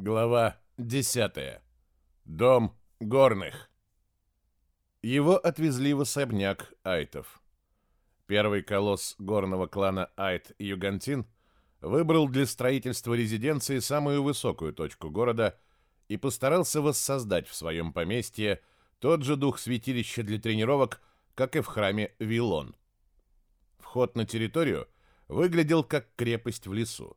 Глава 10. Дом горных. Его отвезли в особняк Айтов. Первый колосс горного клана Айт Югантин выбрал для строительства резиденции самую высокую точку города и постарался воссоздать в своем поместье тот же дух святилища для тренировок, как и в храме Вилон. Вход на территорию выглядел как крепость в лесу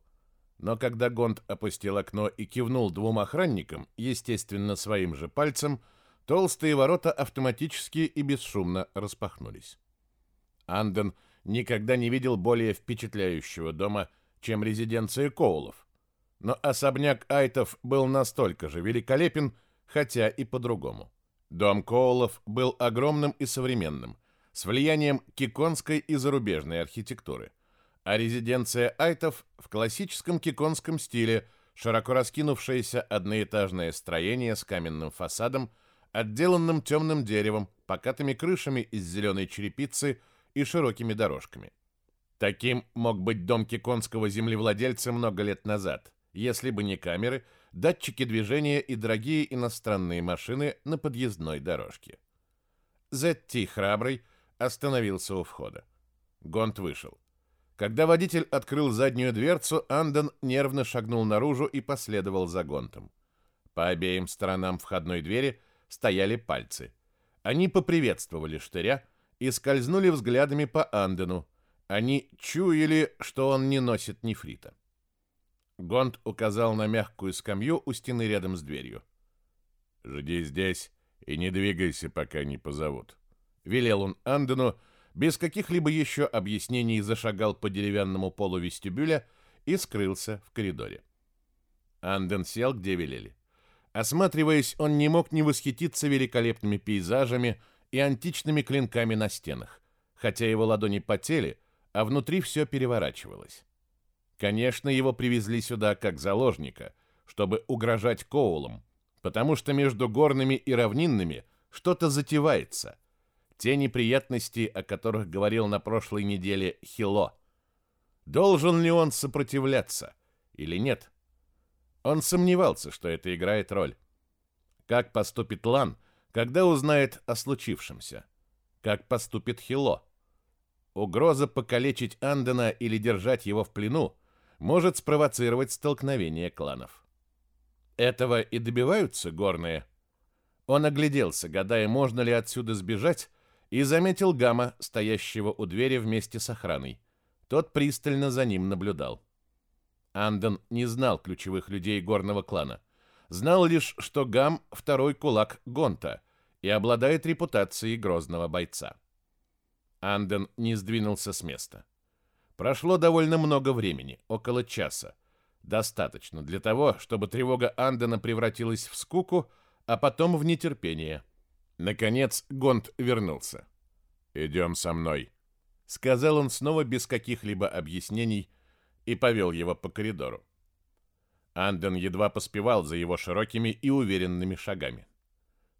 но когда Гонд опустил окно и кивнул двум охранникам, естественно, своим же пальцем, толстые ворота автоматически и бесшумно распахнулись. Анден никогда не видел более впечатляющего дома, чем резиденция Коулов. Но особняк Айтов был настолько же великолепен, хотя и по-другому. Дом Коулов был огромным и современным, с влиянием киконской и зарубежной архитектуры – а резиденция Айтов в классическом киконском стиле, широко раскинувшееся одноэтажное строение с каменным фасадом, отделанным темным деревом, покатыми крышами из зеленой черепицы и широкими дорожками. Таким мог быть дом киконского землевладельца много лет назад, если бы не камеры, датчики движения и дорогие иностранные машины на подъездной дорожке. Зетти храбрый остановился у входа. Гонт вышел. Когда водитель открыл заднюю дверцу, Андон нервно шагнул наружу и последовал за Гонтом. По обеим сторонам входной двери стояли пальцы. Они поприветствовали штыря и скользнули взглядами по Андену. Они чуяли, что он не носит нефрита. Гонт указал на мягкую скамью у стены рядом с дверью. «Жди здесь и не двигайся, пока не позовут», — велел он Андену, — без каких-либо еще объяснений зашагал по деревянному полу вестибюля и скрылся в коридоре. Анден сел, где велели. Осматриваясь, он не мог не восхититься великолепными пейзажами и античными клинками на стенах, хотя его ладони потели, а внутри все переворачивалось. Конечно, его привезли сюда как заложника, чтобы угрожать Коулам, потому что между горными и равнинными что-то затевается, те неприятности, о которых говорил на прошлой неделе Хило. Должен ли он сопротивляться или нет? Он сомневался, что это играет роль. Как поступит Лан, когда узнает о случившемся? Как поступит Хило? Угроза покалечить Андена или держать его в плену может спровоцировать столкновение кланов. Этого и добиваются горные. Он огляделся, гадая, можно ли отсюда сбежать, и заметил Гама, стоящего у двери вместе с охраной. Тот пристально за ним наблюдал. Анден не знал ключевых людей горного клана. Знал лишь, что Гам — второй кулак Гонта и обладает репутацией грозного бойца. Анден не сдвинулся с места. Прошло довольно много времени, около часа. Достаточно для того, чтобы тревога Андена превратилась в скуку, а потом в нетерпение — Наконец Гонд вернулся. «Идем со мной», — сказал он снова без каких-либо объяснений и повел его по коридору. Анден едва поспевал за его широкими и уверенными шагами.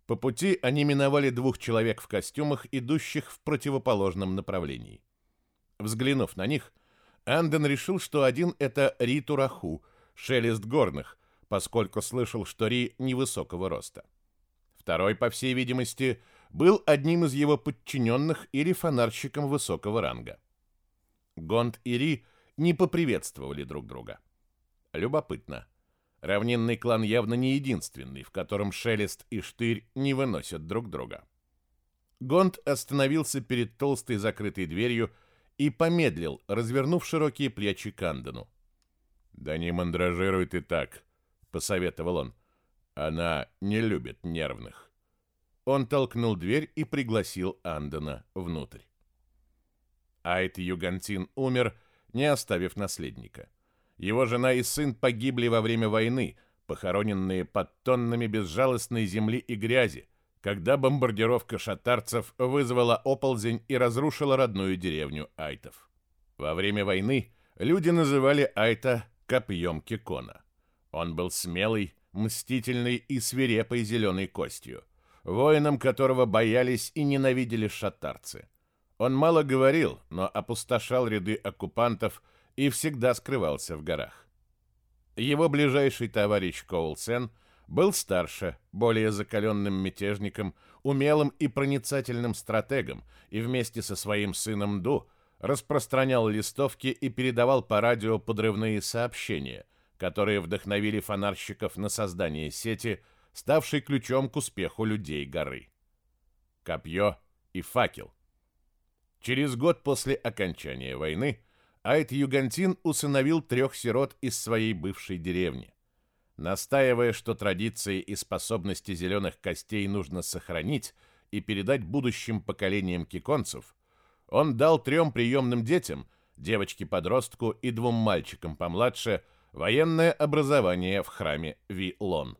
По пути они миновали двух человек в костюмах, идущих в противоположном направлении. Взглянув на них, Анден решил, что один — это Ри Тураху, шелест горных, поскольку слышал, что Ри невысокого роста. Второй, по всей видимости, был одним из его подчиненных или фонарщиком высокого ранга. Гонд и Ри не поприветствовали друг друга. Любопытно. Равнинный клан явно не единственный, в котором Шелест и Штырь не выносят друг друга. Гонд остановился перед толстой закрытой дверью и помедлил, развернув широкие плечи Кандену. «Да не мандражируй ты так», — посоветовал он. Она не любит нервных. Он толкнул дверь и пригласил Андена внутрь. Айт Югантин умер, не оставив наследника. Его жена и сын погибли во время войны, похороненные под тоннами безжалостной земли и грязи, когда бомбардировка шатарцев вызвала оползень и разрушила родную деревню Айтов. Во время войны люди называли Айта копьем Кикона. Он был смелый, мстительной и свирепой зеленой костью, воином которого боялись и ненавидели шатарцы. Он мало говорил, но опустошал ряды оккупантов и всегда скрывался в горах. Его ближайший товарищ Коулсен был старше, более закаленным мятежником, умелым и проницательным стратегом и вместе со своим сыном Ду распространял листовки и передавал по радио подрывные сообщения, которые вдохновили фонарщиков на создание сети, ставшей ключом к успеху людей горы. Копье и факел. Через год после окончания войны Айт Югантин усыновил трех сирот из своей бывшей деревни. Настаивая, что традиции и способности зеленых костей нужно сохранить и передать будущим поколениям киконцев, он дал трем приемным детям, девочке-подростку и двум мальчикам помладше, военное образование в храме Ви-Лон.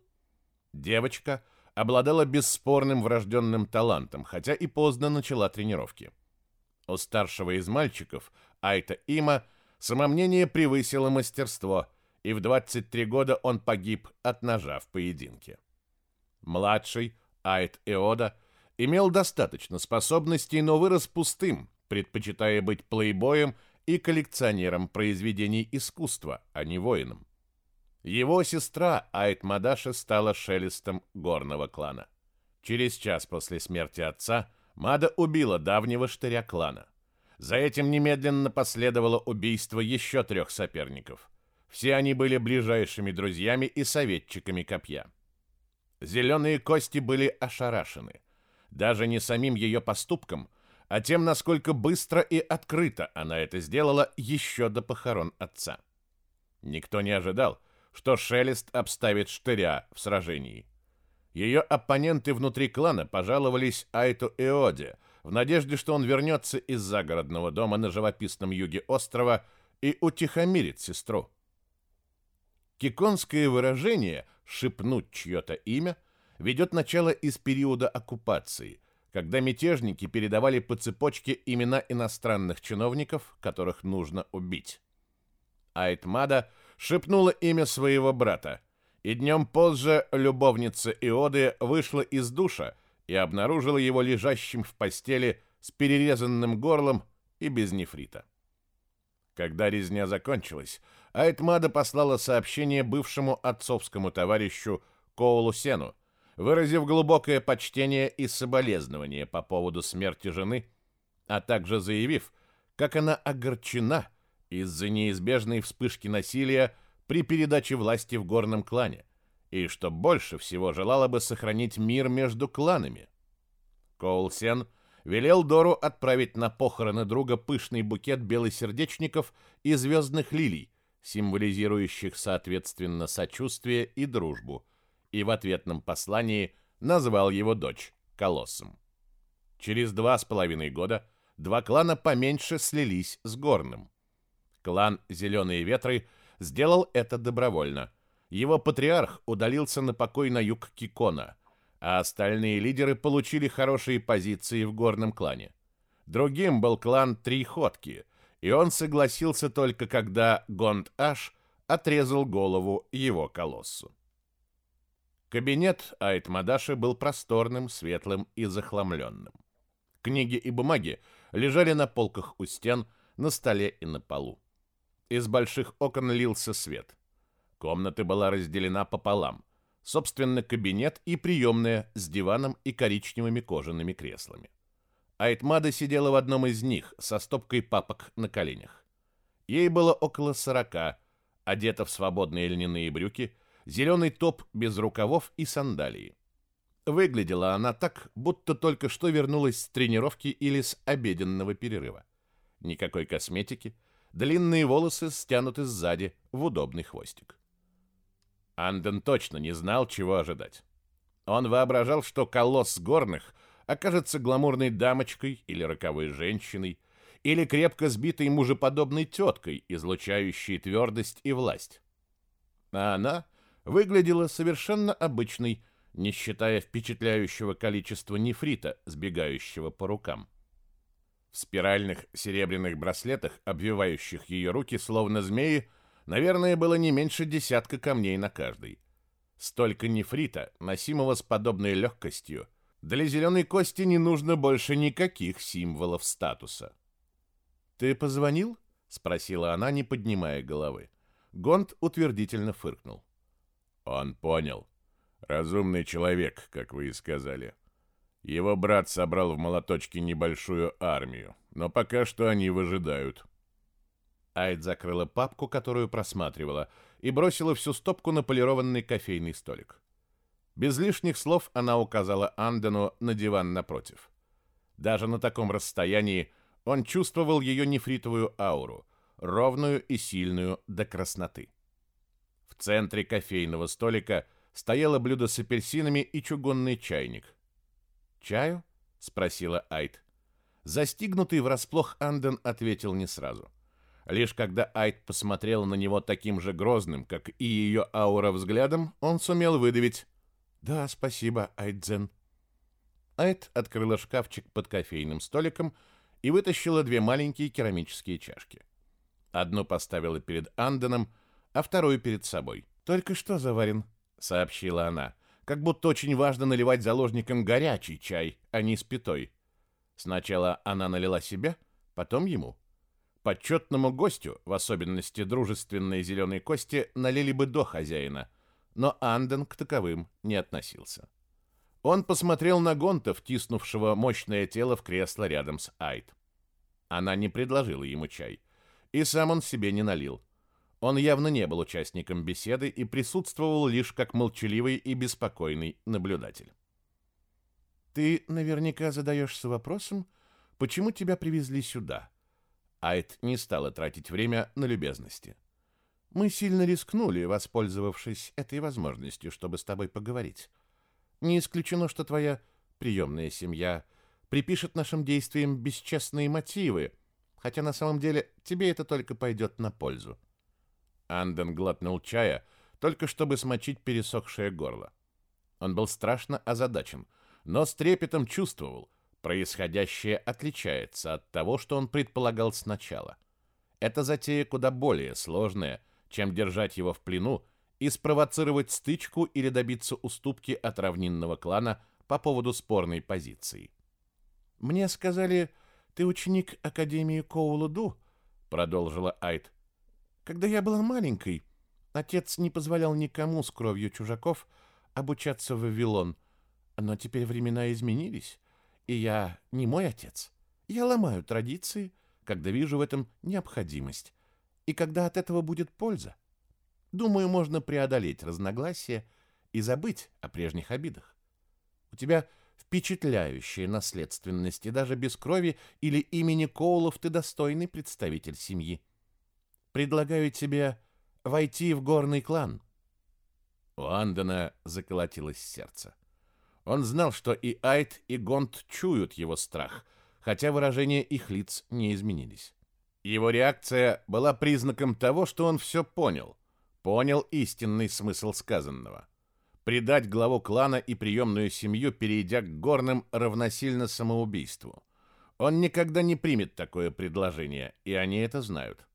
Девочка обладала бесспорным врожденным талантом, хотя и поздно начала тренировки. У старшего из мальчиков – Айта Има самомнение превысило мастерство, и в 23 года он погиб от ножа в поединке. Младший, Айт Эода, имел достаточно способностей, но вырос пустым, предпочитая быть плейбоем и коллекционером произведений искусства, а не воином. Его сестра Айт Мадаша стала шелестом горного клана. Через час после смерти отца Мада убила давнего штыря клана. За этим немедленно последовало убийство еще трех соперников. Все они были ближайшими друзьями и советчиками копья. Зеленые кости были ошарашены. Даже не самим ее поступком, а тем, насколько быстро и открыто она это сделала еще до похорон отца. Никто не ожидал, что Шелест обставит штыря в сражении. Ее оппоненты внутри клана пожаловались Айту Эоде – в надежде, что он вернется из загородного дома на живописном юге острова и утихомирит сестру. Киконское выражение «шепнуть чье-то имя» ведет начало из периода оккупации, когда мятежники передавали по цепочке имена иностранных чиновников, которых нужно убить. Айтмада шепнула имя своего брата, и днем позже любовница Иоды вышла из душа и обнаружила его лежащим в постели с перерезанным горлом и без нефрита. Когда резня закончилась, Айтмада послала сообщение бывшему отцовскому товарищу Коулу Сену, выразив глубокое почтение и соболезнование по поводу смерти жены, а также заявив, как она огорчена из-за неизбежной вспышки насилия при передаче власти в горном клане, и что больше всего желала бы сохранить мир между кланами. Коулсен велел Дору отправить на похороны друга пышный букет белосердечников и звездных лилий, символизирующих соответственно сочувствие и дружбу, и в ответном послании назвал его дочь Колоссом. Через два с половиной года два клана поменьше слились с Горным. Клан «Зеленые ветры» сделал это добровольно – его патриарх удалился на покой на юг Кикона, а остальные лидеры получили хорошие позиции в горном клане. Другим был клан Триходки, и он согласился только когда Гонд-Аш отрезал голову его колоссу. Кабинет Айтмадаши был просторным, светлым и захламленным. Книги и бумаги лежали на полках у стен, на столе и на полу. Из больших окон лился свет. Комната была разделена пополам. Собственно, кабинет и приемная с диваном и коричневыми кожаными креслами. Айтмада сидела в одном из них со стопкой папок на коленях. Ей было около сорока, одета в свободные льняные брюки, зеленый топ без рукавов и сандалии. Выглядела она так, будто только что вернулась с тренировки или с обеденного перерыва. Никакой косметики, длинные волосы стянуты сзади в удобный хвостик. Анден точно не знал, чего ожидать. Он воображал, что колосс горных окажется гламурной дамочкой или роковой женщиной, или крепко сбитой мужеподобной теткой, излучающей твердость и власть. А она выглядела совершенно обычной, не считая впечатляющего количества нефрита, сбегающего по рукам. В спиральных серебряных браслетах, обвивающих ее руки, словно змеи, Наверное, было не меньше десятка камней на каждой. Столько нефрита, носимого с подобной легкостью, для зеленой кости не нужно больше никаких символов статуса. «Ты позвонил?» — спросила она, не поднимая головы. Гонт утвердительно фыркнул. Он понял. Разумный человек, как вы и сказали. Его брат собрал в молоточке небольшую армию, но пока что они выжидают. Айд закрыла папку, которую просматривала, и бросила всю стопку на полированный кофейный столик. Без лишних слов она указала Андену на диван напротив. Даже на таком расстоянии он чувствовал ее нефритовую ауру, ровную и сильную до красноты. В центре кофейного столика стояло блюдо с апельсинами и чугунный чайник. «Чаю?» — спросила Айд. Застигнутый врасплох Анден ответил не сразу. Лишь когда Айд посмотрел на него таким же грозным, как и ее аура взглядом, он сумел выдавить «Да, спасибо, Айдзен». Айд открыла шкафчик под кофейным столиком и вытащила две маленькие керамические чашки. Одну поставила перед Анденом, а вторую перед собой. «Только что заварен», — сообщила она, как будто очень важно наливать заложникам горячий чай, а не спитой. Сначала она налила себе, потом ему. Почетному гостю, в особенности дружественной зеленой кости, налили бы до хозяина, но Анден к таковым не относился. Он посмотрел на Гонта, втиснувшего мощное тело в кресло рядом с Айд. Она не предложила ему чай, и сам он себе не налил. Он явно не был участником беседы и присутствовал лишь как молчаливый и беспокойный наблюдатель. «Ты наверняка задаешься вопросом, почему тебя привезли сюда?» Айд не стала тратить время на любезности. «Мы сильно рискнули, воспользовавшись этой возможностью, чтобы с тобой поговорить. Не исключено, что твоя приемная семья припишет нашим действиям бесчестные мотивы, хотя на самом деле тебе это только пойдет на пользу. Анден глотнул чая, только чтобы смочить пересохшее горло. Он был страшно озадачен, но с трепетом чувствовал, происходящее отличается от того, что он предполагал сначала. Эта затея куда более сложная, чем держать его в плену и спровоцировать стычку или добиться уступки от равнинного клана по поводу спорной позиции. «Мне сказали, ты ученик Академии Коулуду», — продолжила Айт. «Когда я была маленькой, отец не позволял никому с кровью чужаков обучаться в Вавилон, но теперь времена изменились, и я не мой отец. Я ломаю традиции, когда вижу в этом необходимость, и когда от этого будет польза. Думаю, можно преодолеть разногласия и забыть о прежних обидах. У тебя впечатляющая наследственность, и даже без крови или имени Коулов ты достойный представитель семьи. Предлагаю тебе войти в горный клан. У Андена заколотилось сердце. Он знал, что и Айт, и Гонт чуют его страх, хотя выражения их лиц не изменились. Его реакция была признаком того, что он все понял — понял истинный смысл сказанного. Предать главу клана и приемную семью, перейдя к горным, равносильно самоубийству. Он никогда не примет такое предложение, и они это знают.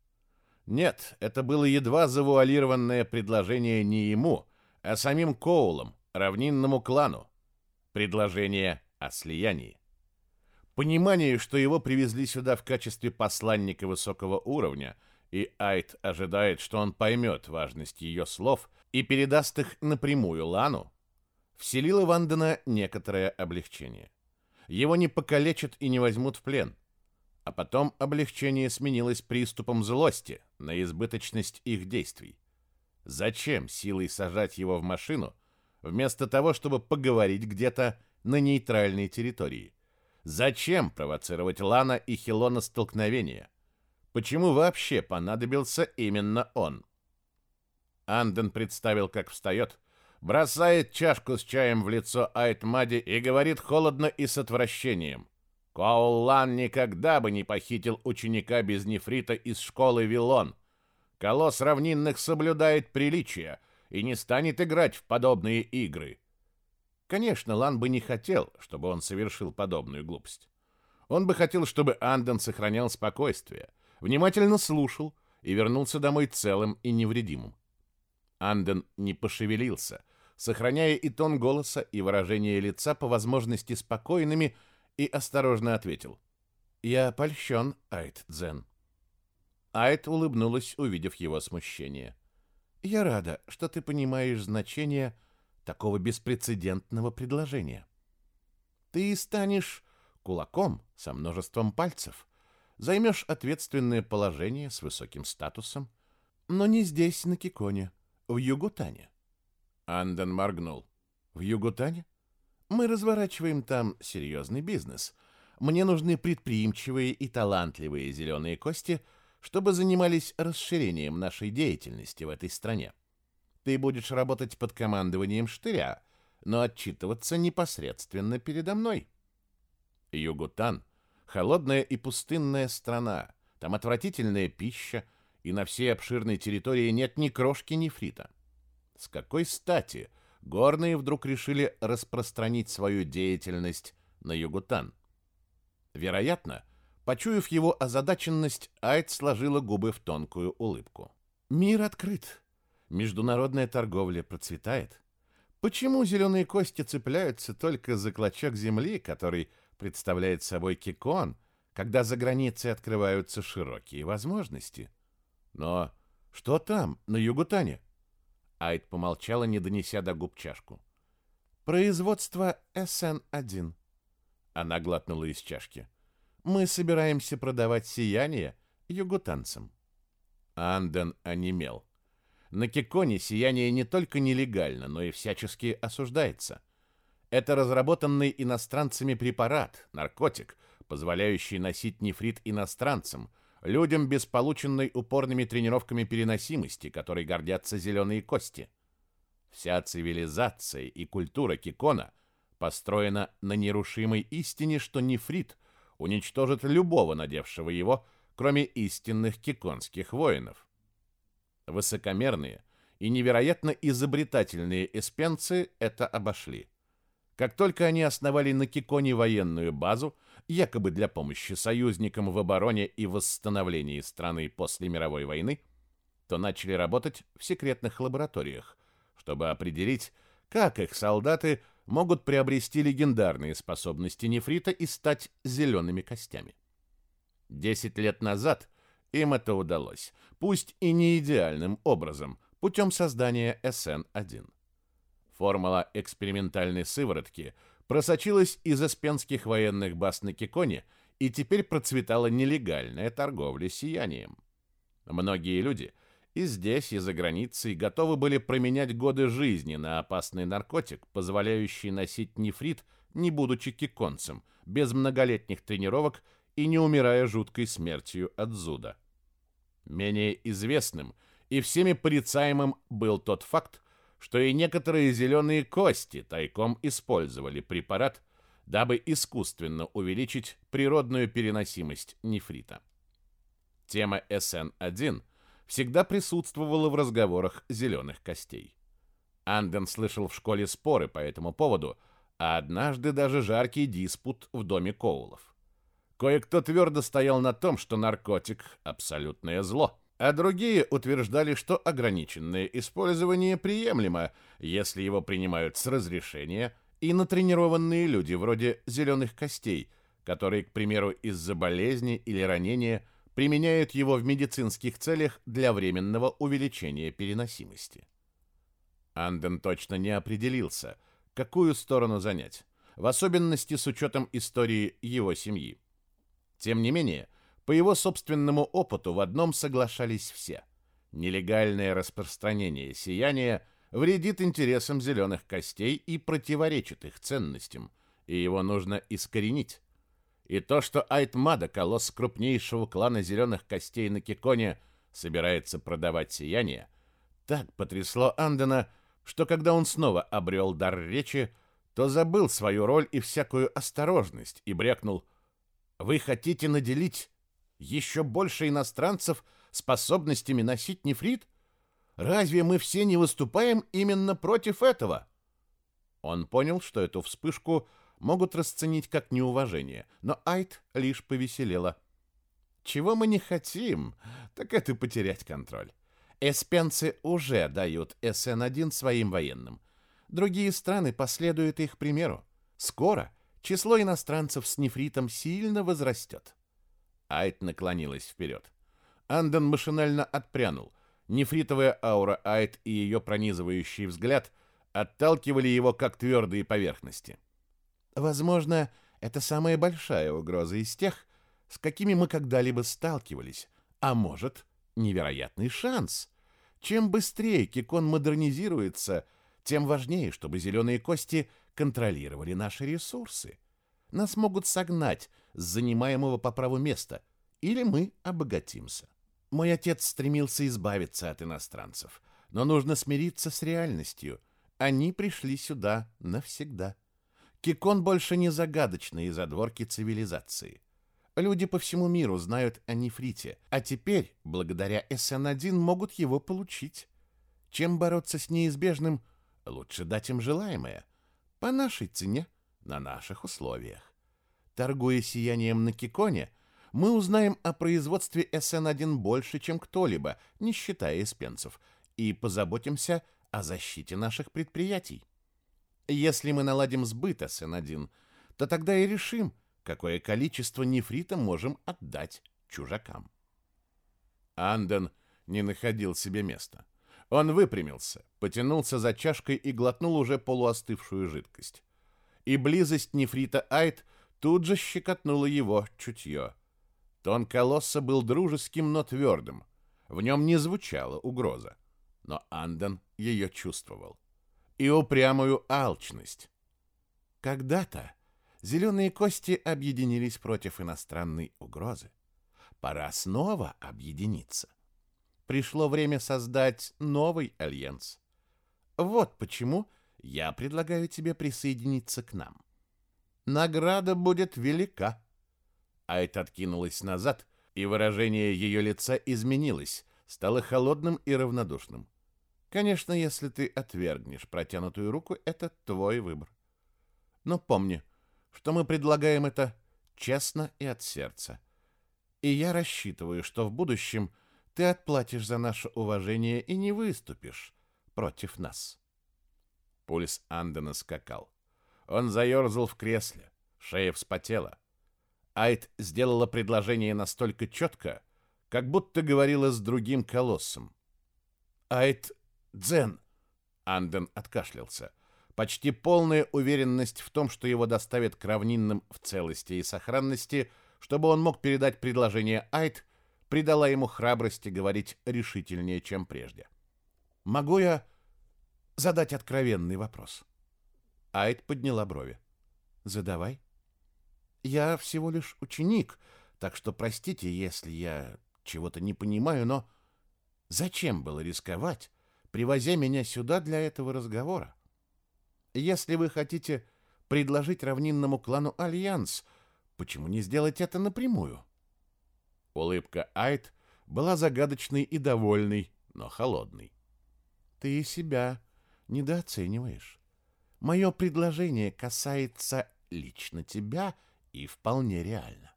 Нет, это было едва завуалированное предложение не ему, а самим Коулам, равнинному клану. Предложение о слиянии. Понимание, что его привезли сюда в качестве посланника высокого уровня – и Айт ожидает, что он поймет важность ее слов и передаст их напрямую Лану, вселило Вандена некоторое облегчение. Его не покалечат и не возьмут в плен. А потом облегчение сменилось приступом злости на избыточность их действий. Зачем силой сажать его в машину, вместо того, чтобы поговорить где-то на нейтральной территории? Зачем провоцировать Лана и Хилона столкновения? Почему вообще понадобился именно он? Анден представил, как встает, бросает чашку с чаем в лицо Айтмади и говорит холодно и с отвращением. Коулан никогда бы не похитил ученика без нефрита из школы Вилон. Колосс равнинных соблюдает приличия и не станет играть в подобные игры. Конечно, Лан бы не хотел, чтобы он совершил подобную глупость. Он бы хотел, чтобы Анден сохранял спокойствие, внимательно слушал и вернулся домой целым и невредимым. Анден не пошевелился, сохраняя и тон голоса, и выражение лица по возможности спокойными, и осторожно ответил. «Я польщен, Айт Дзен». Айт улыбнулась, увидев его смущение. Я рада, что ты понимаешь значение такого беспрецедентного предложения. Ты станешь кулаком со множеством пальцев, займешь ответственное положение с высоким статусом, но не здесь, на Киконе, в Югутане. Анден моргнул. В Югутане? Мы разворачиваем там серьезный бизнес. Мне нужны предприимчивые и талантливые зеленые кости, чтобы занимались расширением нашей деятельности в этой стране. Ты будешь работать под командованием Штыря, но отчитываться непосредственно передо мной. Югутан — холодная и пустынная страна. Там отвратительная пища, и на всей обширной территории нет ни крошки нефрита. С какой стати горные вдруг решили распространить свою деятельность на Югутан? Вероятно, почуяв его озадаченность, Айд сложила губы в тонкую улыбку. «Мир открыт. Международная торговля процветает. Почему зеленые кости цепляются только за клочок земли, который представляет собой кикон, когда за границей открываются широкие возможности? Но что там, на Югутане? Айд помолчала, не донеся до губ чашку. «Производство СН-1». Она глотнула из чашки. «Мы собираемся продавать сияние югутанцам». Анден онемел. На Киконе сияние не только нелегально, но и всячески осуждается. Это разработанный иностранцами препарат, наркотик, позволяющий носить нефрит иностранцам, людям без полученной упорными тренировками переносимости, которой гордятся зеленые кости. Вся цивилизация и культура Кикона построена на нерушимой истине, что нефрит уничтожит любого надевшего его, кроме истинных киконских воинов. Высокомерные и невероятно изобретательные эспенцы это обошли. Как только они основали на Киконе военную базу, якобы для помощи союзникам в обороне и восстановлении страны после мировой войны, то начали работать в секретных лабораториях, чтобы определить, как их солдаты могут приобрести легендарные способности нефрита и стать зелеными костями. Десять лет назад им это удалось, пусть и не идеальным образом, путем создания СН-1. Формула экспериментальной сыворотки просочилась из эспенских военных баз на Киконе и теперь процветала нелегальная торговля сиянием. Многие люди и здесь, и за границей готовы были променять годы жизни на опасный наркотик, позволяющий носить нефрит, не будучи киконцем, без многолетних тренировок и не умирая жуткой смертью от зуда. Менее известным и всеми порицаемым был тот факт, что и некоторые зеленые кости тайком использовали препарат, дабы искусственно увеличить природную переносимость нефрита. Тема СН-1 всегда присутствовала в разговорах зеленых костей. Анден слышал в школе споры по этому поводу, а однажды даже жаркий диспут в доме Коулов. Кое-кто твердо стоял на том, что наркотик – абсолютное зло – а другие утверждали, что ограниченное использование приемлемо, если его принимают с разрешения и натренированные люди вроде зеленых костей, которые, к примеру, из-за болезни или ранения применяют его в медицинских целях для временного увеличения переносимости. Анден точно не определился, какую сторону занять, в особенности с учетом истории его семьи. Тем не менее, по его собственному опыту в одном соглашались все. Нелегальное распространение сияния вредит интересам зеленых костей и противоречит их ценностям, и его нужно искоренить. И то, что Айтмада, колосс крупнейшего клана зеленых костей на Киконе, собирается продавать сияние, так потрясло Андена, что когда он снова обрел дар речи, то забыл свою роль и всякую осторожность и брякнул «Вы хотите наделить еще больше иностранцев способностями носить нефрит? Разве мы все не выступаем именно против этого? Он понял, что эту вспышку могут расценить как неуважение, но Айт лишь повеселела. Чего мы не хотим, так это потерять контроль. Эспенцы уже дают СН-1 своим военным. Другие страны последуют их примеру. Скоро число иностранцев с нефритом сильно возрастет. Айт наклонилась вперед. Андон машинально отпрянул. Нефритовая аура Айт и ее пронизывающий взгляд отталкивали его как твердые поверхности. Возможно, это самая большая угроза из тех, с какими мы когда-либо сталкивались, а может, невероятный шанс. Чем быстрее Кикон модернизируется, тем важнее, чтобы зеленые кости контролировали наши ресурсы. Нас могут согнать с занимаемого по праву места, или мы обогатимся. Мой отец стремился избавиться от иностранцев, но нужно смириться с реальностью. Они пришли сюда навсегда. Кикон больше не загадочные задворки цивилизации. Люди по всему миру знают о нефрите, а теперь, благодаря СН-1, могут его получить. Чем бороться с неизбежным, лучше дать им желаемое. По нашей цене, на наших условиях. Торгуя сиянием на Киконе, мы узнаем о производстве СН-1 больше, чем кто-либо, не считая эспенцев, и позаботимся о защите наших предприятий. Если мы наладим сбыт СН-1, то тогда и решим, какое количество нефрита можем отдать чужакам. Анден не находил себе места. Он выпрямился, потянулся за чашкой и глотнул уже полуостывшую жидкость. И близость нефрита Айт тут же щекотнула его чутье. Тон колосса был дружеским, но твердым. В нем не звучала угроза. Но Анден ее чувствовал. И упрямую алчность. Когда-то зеленые кости объединились против иностранной угрозы. Пора снова объединиться. Пришло время создать новый альянс. Вот почему я предлагаю тебе присоединиться к нам. Награда будет велика. Айт откинулась назад, и выражение ее лица изменилось, стало холодным и равнодушным. Конечно, если ты отвергнешь протянутую руку, это твой выбор. Но помни, что мы предлагаем это честно и от сердца. И я рассчитываю, что в будущем ты отплатишь за наше уважение и не выступишь против нас. Пульс Андена скакал. Он заерзал в кресле, шея вспотела. Айт сделала предложение настолько четко, как будто говорила с другим колоссом. «Айт Дзен!» Анден откашлялся. Почти полная уверенность в том, что его доставят к равнинным в целости и сохранности, чтобы он мог передать предложение Айт, придала ему храбрости говорить решительнее, чем прежде. «Могу я задать откровенный вопрос?» Айд подняла брови. «Задавай». «Я всего лишь ученик, так что простите, если я чего-то не понимаю, но зачем было рисковать, привозя меня сюда для этого разговора? Если вы хотите предложить равнинному клану альянс, почему не сделать это напрямую?» Улыбка Айд была загадочной и довольной, но холодной. «Ты себя недооцениваешь. Мое предложение касается лично тебя и вполне реально.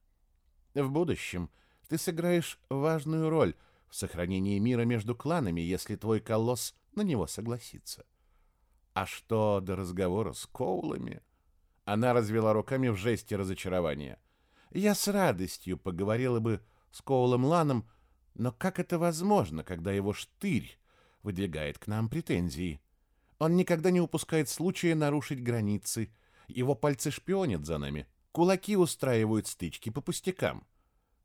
В будущем ты сыграешь важную роль в сохранении мира между кланами, если твой колосс на него согласится. А что до разговора с Коулами? Она развела руками в жесте разочарования. Я с радостью поговорила бы с Коулом Ланом, но как это возможно, когда его штырь выдвигает к нам претензии? Он никогда не упускает случая нарушить границы. Его пальцы шпионят за нами. Кулаки устраивают стычки по пустякам.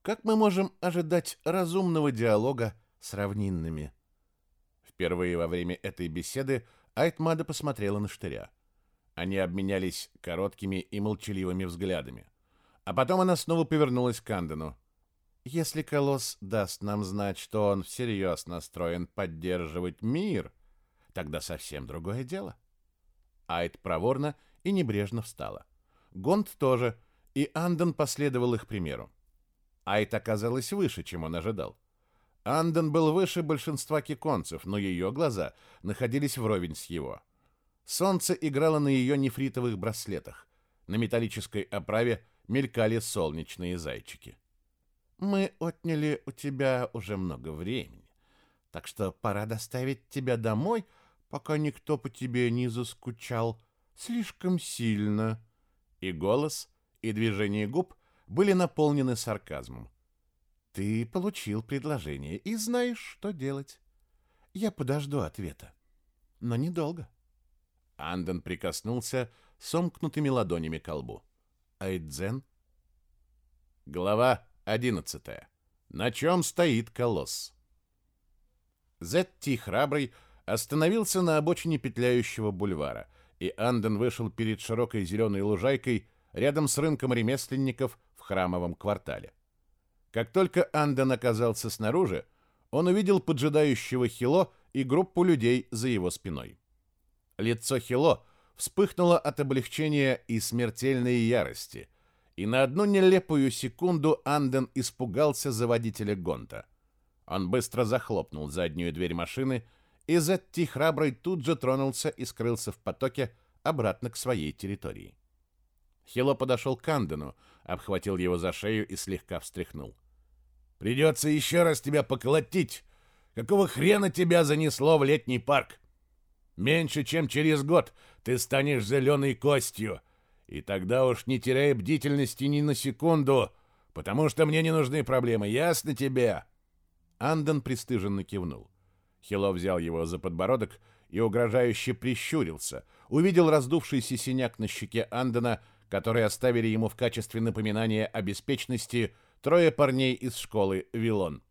Как мы можем ожидать разумного диалога с равнинными? Впервые во время этой беседы Айтмада посмотрела на Штыря. Они обменялись короткими и молчаливыми взглядами. А потом она снова повернулась к Андену. «Если Колосс даст нам знать, что он всерьез настроен поддерживать мир», Тогда совсем другое дело. Айд проворно и небрежно встала. Гонд тоже, и Анден последовал их примеру. Айд оказалась выше, чем он ожидал. Анден был выше большинства киконцев, но ее глаза находились вровень с его. Солнце играло на ее нефритовых браслетах. На металлической оправе мелькали солнечные зайчики. «Мы отняли у тебя уже много времени, так что пора доставить тебя домой», пока никто по тебе не заскучал слишком сильно». И голос, и движение губ были наполнены сарказмом. «Ты получил предложение и знаешь, что делать. Я подожду ответа. Но недолго. Анден прикоснулся сомкнутыми ладонями к колбу. Айдзен? Глава одиннадцатая. На чем стоит колосс? Зетти храбрый остановился на обочине петляющего бульвара, и Анден вышел перед широкой зеленой лужайкой рядом с рынком ремесленников в храмовом квартале. Как только Анден оказался снаружи, он увидел поджидающего Хило и группу людей за его спиной. Лицо Хило вспыхнуло от облегчения и смертельной ярости, и на одну нелепую секунду Анден испугался за водителя Гонта. Он быстро захлопнул заднюю дверь машины, и Зетти храбрый тут же тронулся и скрылся в потоке обратно к своей территории. Хило подошел к Андену, обхватил его за шею и слегка встряхнул. «Придется еще раз тебя поколотить. Какого хрена тебя занесло в летний парк? Меньше чем через год ты станешь зеленой костью, и тогда уж не теряй бдительности ни на секунду, потому что мне не нужны проблемы, ясно тебе?» Анден пристыженно кивнул. Хило взял его за подбородок и угрожающе прищурился, увидел раздувшийся синяк на щеке Андена, который оставили ему в качестве напоминания о беспечности трое парней из школы Вилон.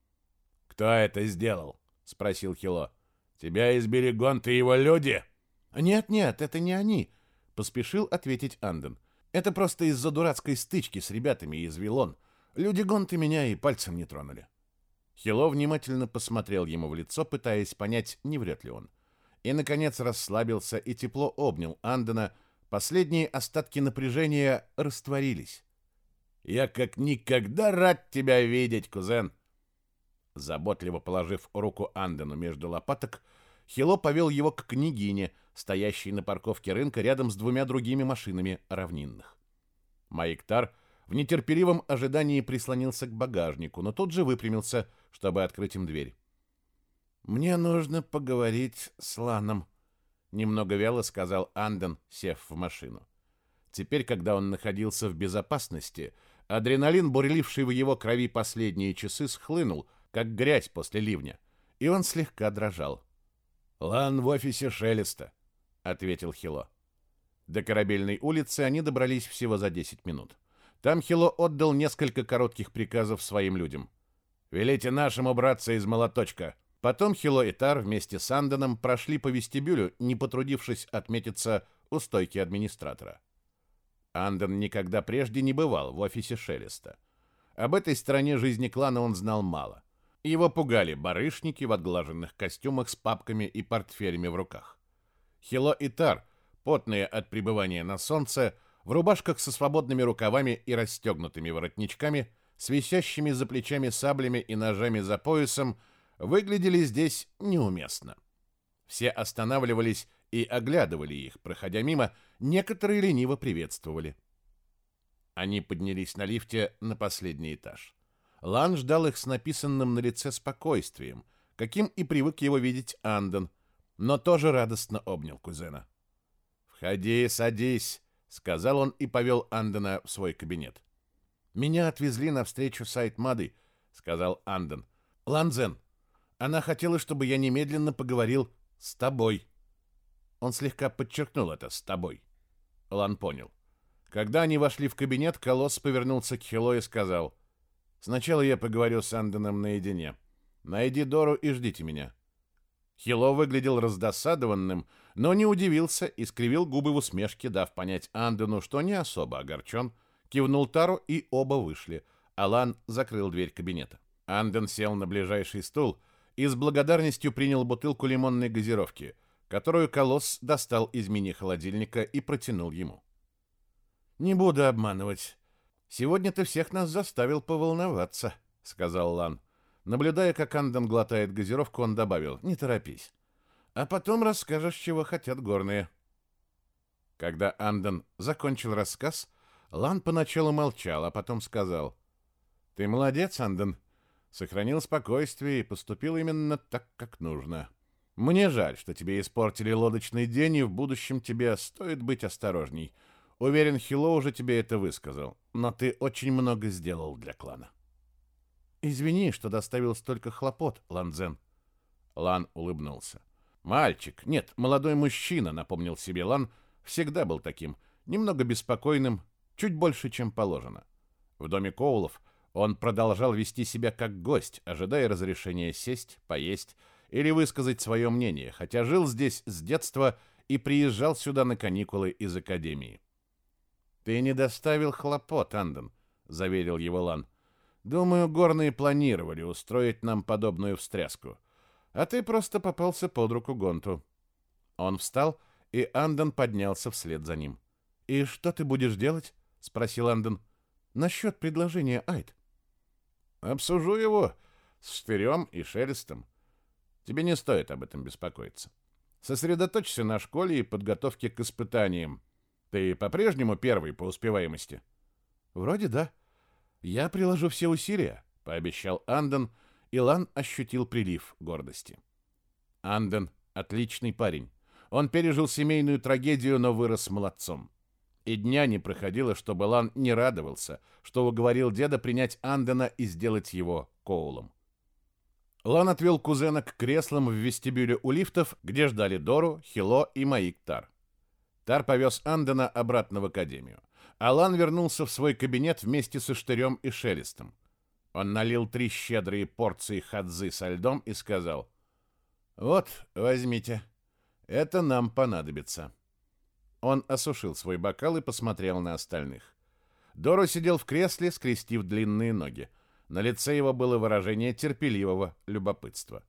«Кто это сделал?» — спросил Хило. «Тебя избили Гонт и его люди?» «Нет-нет, это не они», — поспешил ответить Анден. «Это просто из-за дурацкой стычки с ребятами из Вилон. Люди Гонты меня и пальцем не тронули». Хило внимательно посмотрел ему в лицо, пытаясь понять, не врет ли он. И, наконец, расслабился и тепло обнял Андена. Последние остатки напряжения растворились. «Я как никогда рад тебя видеть, кузен!» Заботливо положив руку Андену между лопаток, Хило повел его к княгине, стоящей на парковке рынка рядом с двумя другими машинами равнинных. Маиктар в нетерпеливом ожидании прислонился к багажнику, но тут же выпрямился, чтобы открыть им дверь. «Мне нужно поговорить с Ланом», — немного вяло сказал Анден, сев в машину. Теперь, когда он находился в безопасности, адреналин, бурливший в его крови последние часы, схлынул, как грязь после ливня, и он слегка дрожал. «Лан в офисе Шелеста», — ответил Хило. До Корабельной улицы они добрались всего за 10 минут. Там Хило отдал несколько коротких приказов своим людям. «Велите нашим убраться из молоточка». Потом Хило и Тар вместе с Анденом прошли по вестибюлю, не потрудившись отметиться у стойки администратора. Анден никогда прежде не бывал в офисе Шелеста. Об этой стороне жизни клана он знал мало. Его пугали барышники в отглаженных костюмах с папками и портфелями в руках. Хило и Тар, потные от пребывания на солнце, в рубашках со свободными рукавами и расстегнутыми воротничками, с висящими за плечами саблями и ножами за поясом, выглядели здесь неуместно. Все останавливались и оглядывали их, проходя мимо, некоторые лениво приветствовали. Они поднялись на лифте на последний этаж. Лан ждал их с написанным на лице спокойствием, каким и привык его видеть Анден, но тоже радостно обнял кузена. «Входи, садись», сказал он и повел Андена в свой кабинет. Меня отвезли на встречу с Айтмадой, сказал Анден. Ланзен, она хотела, чтобы я немедленно поговорил с тобой. Он слегка подчеркнул это с тобой. Лан понял. Когда они вошли в кабинет, Колосс повернулся к Хило и сказал: "Сначала я поговорю с Анденом наедине. Найди Дору и ждите меня". Хило выглядел раздосадованным, но не удивился и скривил губы в усмешке, дав понять Андену, что не особо огорчен, кивнул Тару и оба вышли. Алан закрыл дверь кабинета. Анден сел на ближайший стул и с благодарностью принял бутылку лимонной газировки, которую Колосс достал из мини-холодильника и протянул ему. «Не буду обманывать. Сегодня ты всех нас заставил поволноваться», — сказал Лан. Наблюдая, как Анден глотает газировку, он добавил, «Не торопись а потом расскажешь, чего хотят горные». Когда Анден закончил рассказ, Лан поначалу молчал, а потом сказал, «Ты молодец, Анден, сохранил спокойствие и поступил именно так, как нужно. Мне жаль, что тебе испортили лодочный день, и в будущем тебе стоит быть осторожней. Уверен, Хило уже тебе это высказал, но ты очень много сделал для клана». «Извини, что доставил столько хлопот, Ланзен», Лан улыбнулся. Мальчик, нет, молодой мужчина, напомнил себе Лан, всегда был таким, немного беспокойным, чуть больше, чем положено. В доме Коулов он продолжал вести себя как гость, ожидая разрешения сесть, поесть или высказать свое мнение, хотя жил здесь с детства и приезжал сюда на каникулы из академии. «Ты не доставил хлопот, Андон», — заверил его Лан. «Думаю, горные планировали устроить нам подобную встряску. А ты просто попался под руку Гонту». Он встал, и Андон поднялся вслед за ним. «И что ты будешь делать?» — спросил Андон. «Насчет предложения Айд». «Обсужу его с Штырем и Шелестом. Тебе не стоит об этом беспокоиться. Сосредоточься на школе и подготовке к испытаниям. Ты по-прежнему первый по успеваемости?» «Вроде да. Я приложу все усилия», — пообещал Андон, и Лан ощутил прилив гордости. Андон — отличный парень. Он пережил семейную трагедию, но вырос молодцом. И дня не проходило, чтобы Лан не радовался, что уговорил деда принять Андена и сделать его Коулом. Лан отвел кузена к креслам в вестибюле у лифтов, где ждали Дору, Хило и Маик Тар. Тар повез Андена обратно в академию. Алан вернулся в свой кабинет вместе со Штырем и Шелестом. Он налил три щедрые порции хадзы со льдом и сказал, «Вот, возьмите. Это нам понадобится». Он осушил свой бокал и посмотрел на остальных. Доро сидел в кресле, скрестив длинные ноги. На лице его было выражение терпеливого любопытства.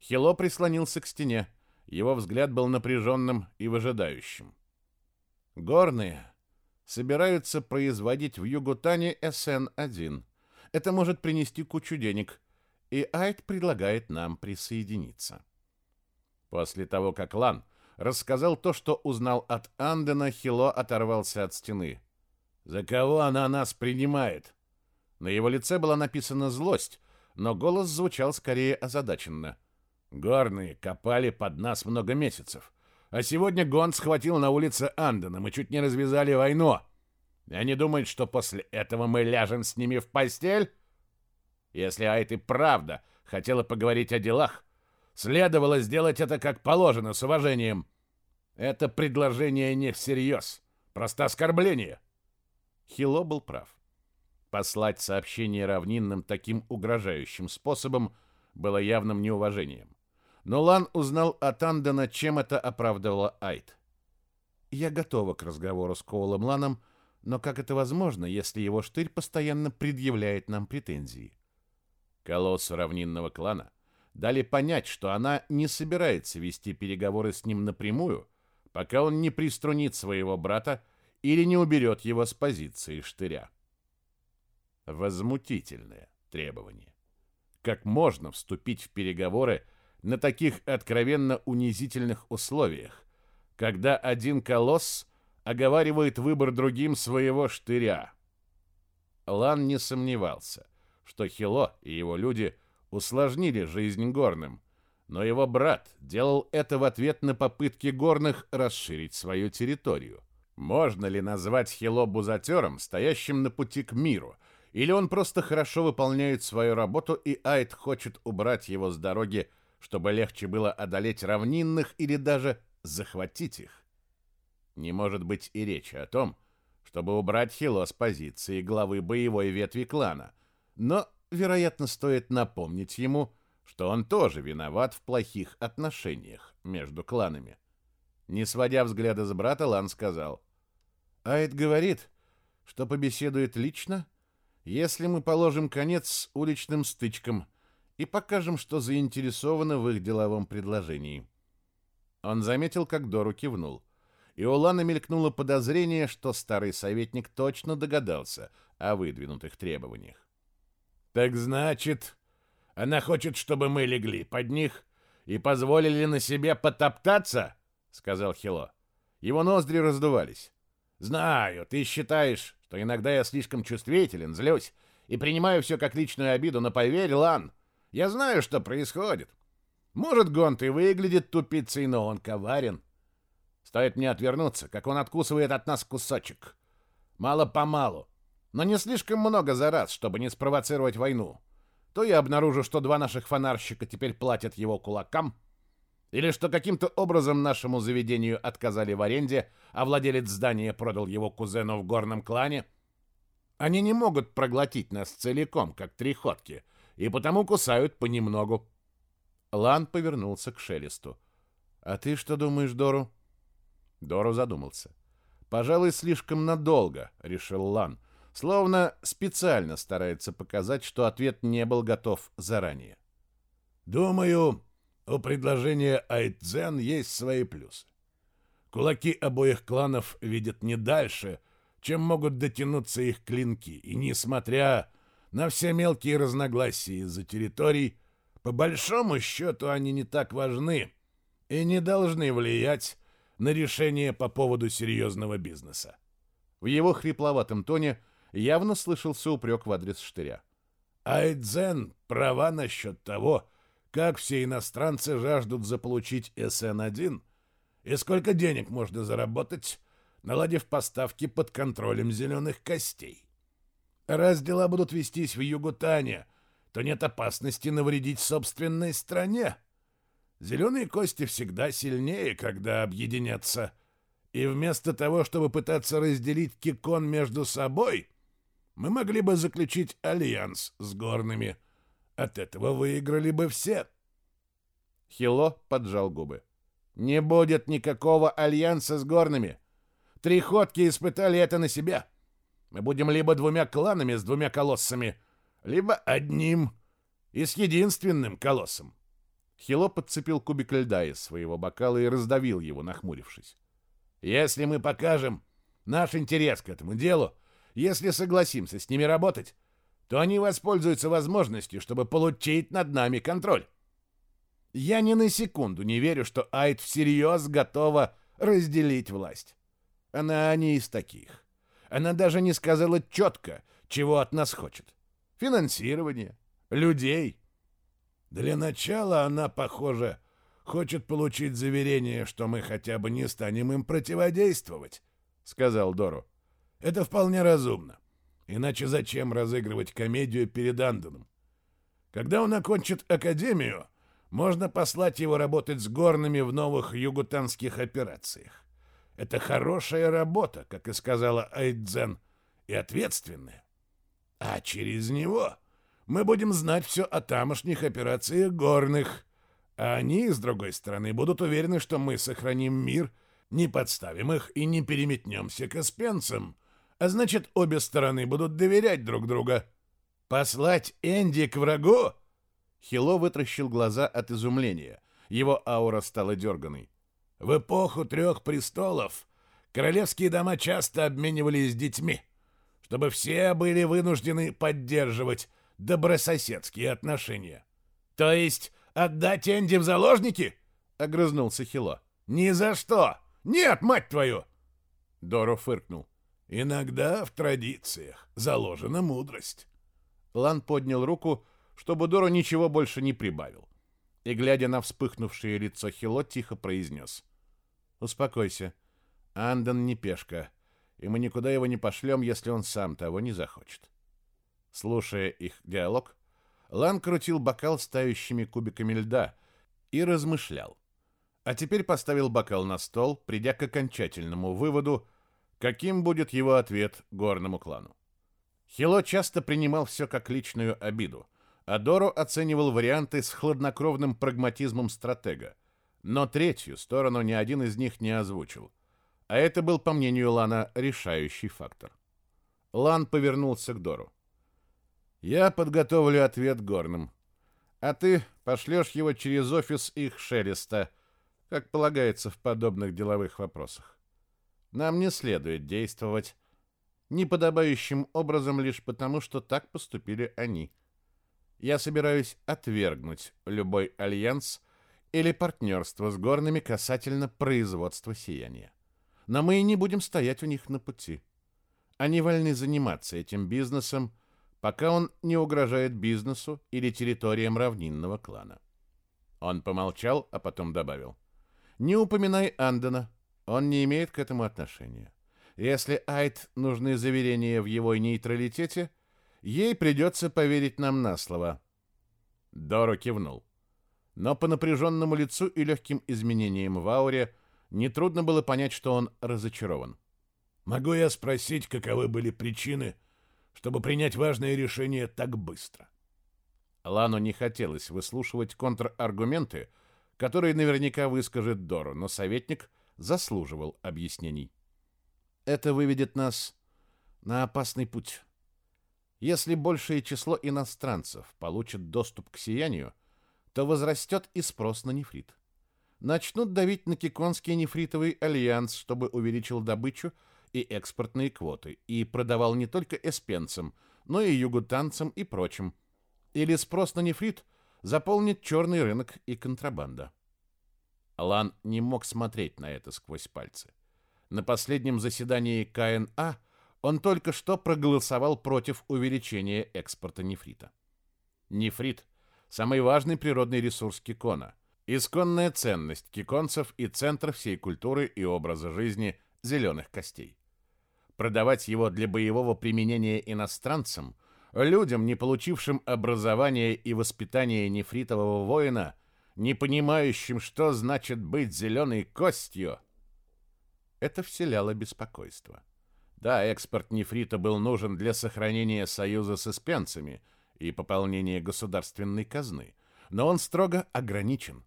Хило прислонился к стене. Его взгляд был напряженным и выжидающим. «Горные собираются производить в Югутане СН-1. Это может принести кучу денег, и Айт предлагает нам присоединиться». После того, как Лан рассказал то, что узнал от Андена, Хило оторвался от стены. «За кого она нас принимает?» На его лице была написана злость, но голос звучал скорее озадаченно. «Горные копали под нас много месяцев. А сегодня Гон схватил на улице Андена, мы чуть не развязали войну. И они думают, что после этого мы ляжем с ними в постель? Если Айт и правда хотела поговорить о делах, следовало сделать это как положено, с уважением. Это предложение не всерьез, просто оскорбление». Хило был прав. Послать сообщение равнинным таким угрожающим способом было явным неуважением. Но Лан узнал от Андена, чем это оправдывало Айт. «Я готова к разговору с Коулом Ланом, но как это возможно, если его штырь постоянно предъявляет нам претензии?» Колоссу равнинного клана дали понять, что она не собирается вести переговоры с ним напрямую, пока он не приструнит своего брата или не уберет его с позиции штыря. Возмутительное требование. Как можно вступить в переговоры на таких откровенно унизительных условиях, когда один колосс оговаривает выбор другим своего штыря? Лан не сомневался, что Хило и его люди усложнили жизнь горным, но его брат делал это в ответ на попытки горных расширить свою территорию. Можно ли назвать Хило бузатером, стоящим на пути к миру, или он просто хорошо выполняет свою работу, и Айд хочет убрать его с дороги, чтобы легче было одолеть равнинных или даже захватить их? Не может быть и речи о том, чтобы убрать Хило с позиции главы боевой ветви клана. Но, вероятно, стоит напомнить ему, что он тоже виноват в плохих отношениях между кланами. Не сводя взгляда с брата, Лан сказал, «Айд говорит, что побеседует лично если мы положим конец уличным стычкам и покажем, что заинтересованы в их деловом предложении. Он заметил, как Дору кивнул. И у Ланы мелькнуло подозрение, что старый советник точно догадался о выдвинутых требованиях. «Так значит, она хочет, чтобы мы легли под них и позволили на себе потоптаться?» — сказал Хило. Его ноздри раздувались. «Знаю, ты считаешь, что иногда я слишком чувствителен, злюсь и принимаю все как личную обиду, но поверь, Лан, я знаю, что происходит. Может, Гонт и выглядит тупицей, но он коварен. Стоит мне отвернуться, как он откусывает от нас кусочек. Мало-помалу, но не слишком много за раз, чтобы не спровоцировать войну. то я обнаружу, что два наших фонарщика теперь платят его кулакам, или что каким-то образом нашему заведению отказали в аренде, а владелец здания продал его кузену в горном клане, они не могут проглотить нас целиком, как три ходки, и потому кусают понемногу. Лан повернулся к Шелесту. «А ты что думаешь, Дору?» Дору задумался. «Пожалуй, слишком надолго», — решил Лан, словно специально старается показать, что ответ не был готов заранее. «Думаю, у предложения Айдзен есть свои плюсы. Кулаки обоих кланов видят не дальше, чем могут дотянуться их клинки, и несмотря на все мелкие разногласия из-за территорий, по большому счету они не так важны и не должны влиять на решение по поводу серьезного бизнеса. В его хрипловатом тоне явно слышался упрек в адрес штыря. Айдзен права насчет того, как все иностранцы жаждут заполучить СН-1 и сколько денег можно заработать, наладив поставки под контролем зеленых костей. Раз дела будут вестись в Югутане, то нет опасности навредить собственной стране. Зеленые кости всегда сильнее, когда объединятся. И вместо того, чтобы пытаться разделить Кикон между собой, мы могли бы заключить альянс с горными – от этого выиграли бы все. Хило поджал губы. Не будет никакого альянса с горными. Три ходки испытали это на себя. Мы будем либо двумя кланами с двумя колоссами, либо одним и с единственным колоссом. Хило подцепил кубик льда из своего бокала и раздавил его, нахмурившись. Если мы покажем наш интерес к этому делу, если согласимся с ними работать, то они воспользуются возможностью, чтобы получить над нами контроль. Я ни на секунду не верю, что Айд всерьез готова разделить власть. Она не из таких. Она даже не сказала четко, чего от нас хочет. Финансирование, людей. Для начала она, похоже, хочет получить заверение, что мы хотя бы не станем им противодействовать, — сказал Дору. Это вполне разумно. Иначе зачем разыгрывать комедию перед Андоном? Когда он окончит академию, можно послать его работать с горными в новых югутанских операциях. Это хорошая работа, как и сказала Айдзен, и ответственная. А через него мы будем знать все о тамошних операциях горных, а они, с другой стороны, будут уверены, что мы сохраним мир, не подставим их и не переметнемся к эспенцам, а значит, обе стороны будут доверять друг друга. Послать Энди к врагу? Хило вытращил глаза от изумления. Его аура стала дерганой. В эпоху трех престолов королевские дома часто обменивались детьми, чтобы все были вынуждены поддерживать добрососедские отношения. То есть отдать Энди в заложники? Огрызнулся Хило. Ни за что! Нет, мать твою! Доро фыркнул. Иногда в традициях заложена мудрость. Лан поднял руку, чтобы Дору ничего больше не прибавил. И, глядя на вспыхнувшее лицо Хило, тихо произнес. «Успокойся. Андон не пешка, и мы никуда его не пошлем, если он сам того не захочет». Слушая их диалог, Лан крутил бокал с тающими кубиками льда и размышлял. А теперь поставил бокал на стол, придя к окончательному выводу, каким будет его ответ горному клану. Хило часто принимал все как личную обиду, а Доро оценивал варианты с хладнокровным прагматизмом стратега, но третью сторону ни один из них не озвучил. А это был, по мнению Лана, решающий фактор. Лан повернулся к Дору. «Я подготовлю ответ горным, а ты пошлешь его через офис их шелеста, как полагается в подобных деловых вопросах. Нам не следует действовать неподобающим образом лишь потому, что так поступили они. Я собираюсь отвергнуть любой альянс или партнерство с горными касательно производства сияния. Но мы и не будем стоять у них на пути. Они вольны заниматься этим бизнесом, пока он не угрожает бизнесу или территориям равнинного клана. Он помолчал, а потом добавил. «Не упоминай Андена, он не имеет к этому отношения. Если Айт нужны заверения в его нейтралитете, ей придется поверить нам на слово. Доро кивнул. Но по напряженному лицу и легким изменениям в ауре нетрудно было понять, что он разочарован. «Могу я спросить, каковы были причины, чтобы принять важное решение так быстро?» Лану не хотелось выслушивать контраргументы, которые наверняка выскажет Дору, но советник заслуживал объяснений. «Это выведет нас на опасный путь. Если большее число иностранцев получит доступ к сиянию, то возрастет и спрос на нефрит. Начнут давить на Киконский нефритовый альянс, чтобы увеличил добычу и экспортные квоты, и продавал не только эспенцам, но и югутанцам и прочим. Или спрос на нефрит заполнит черный рынок и контрабанда. Алан не мог смотреть на это сквозь пальцы. На последнем заседании КНА он только что проголосовал против увеличения экспорта нефрита. Нефрит – самый важный природный ресурс Кикона, исконная ценность киконцев и центр всей культуры и образа жизни зеленых костей. Продавать его для боевого применения иностранцам, людям, не получившим образования и воспитания нефритового воина, не понимающим, что значит быть зеленой костью, это вселяло беспокойство. Да, экспорт нефрита был нужен для сохранения союза с испенцами и пополнения государственной казны, но он строго ограничен.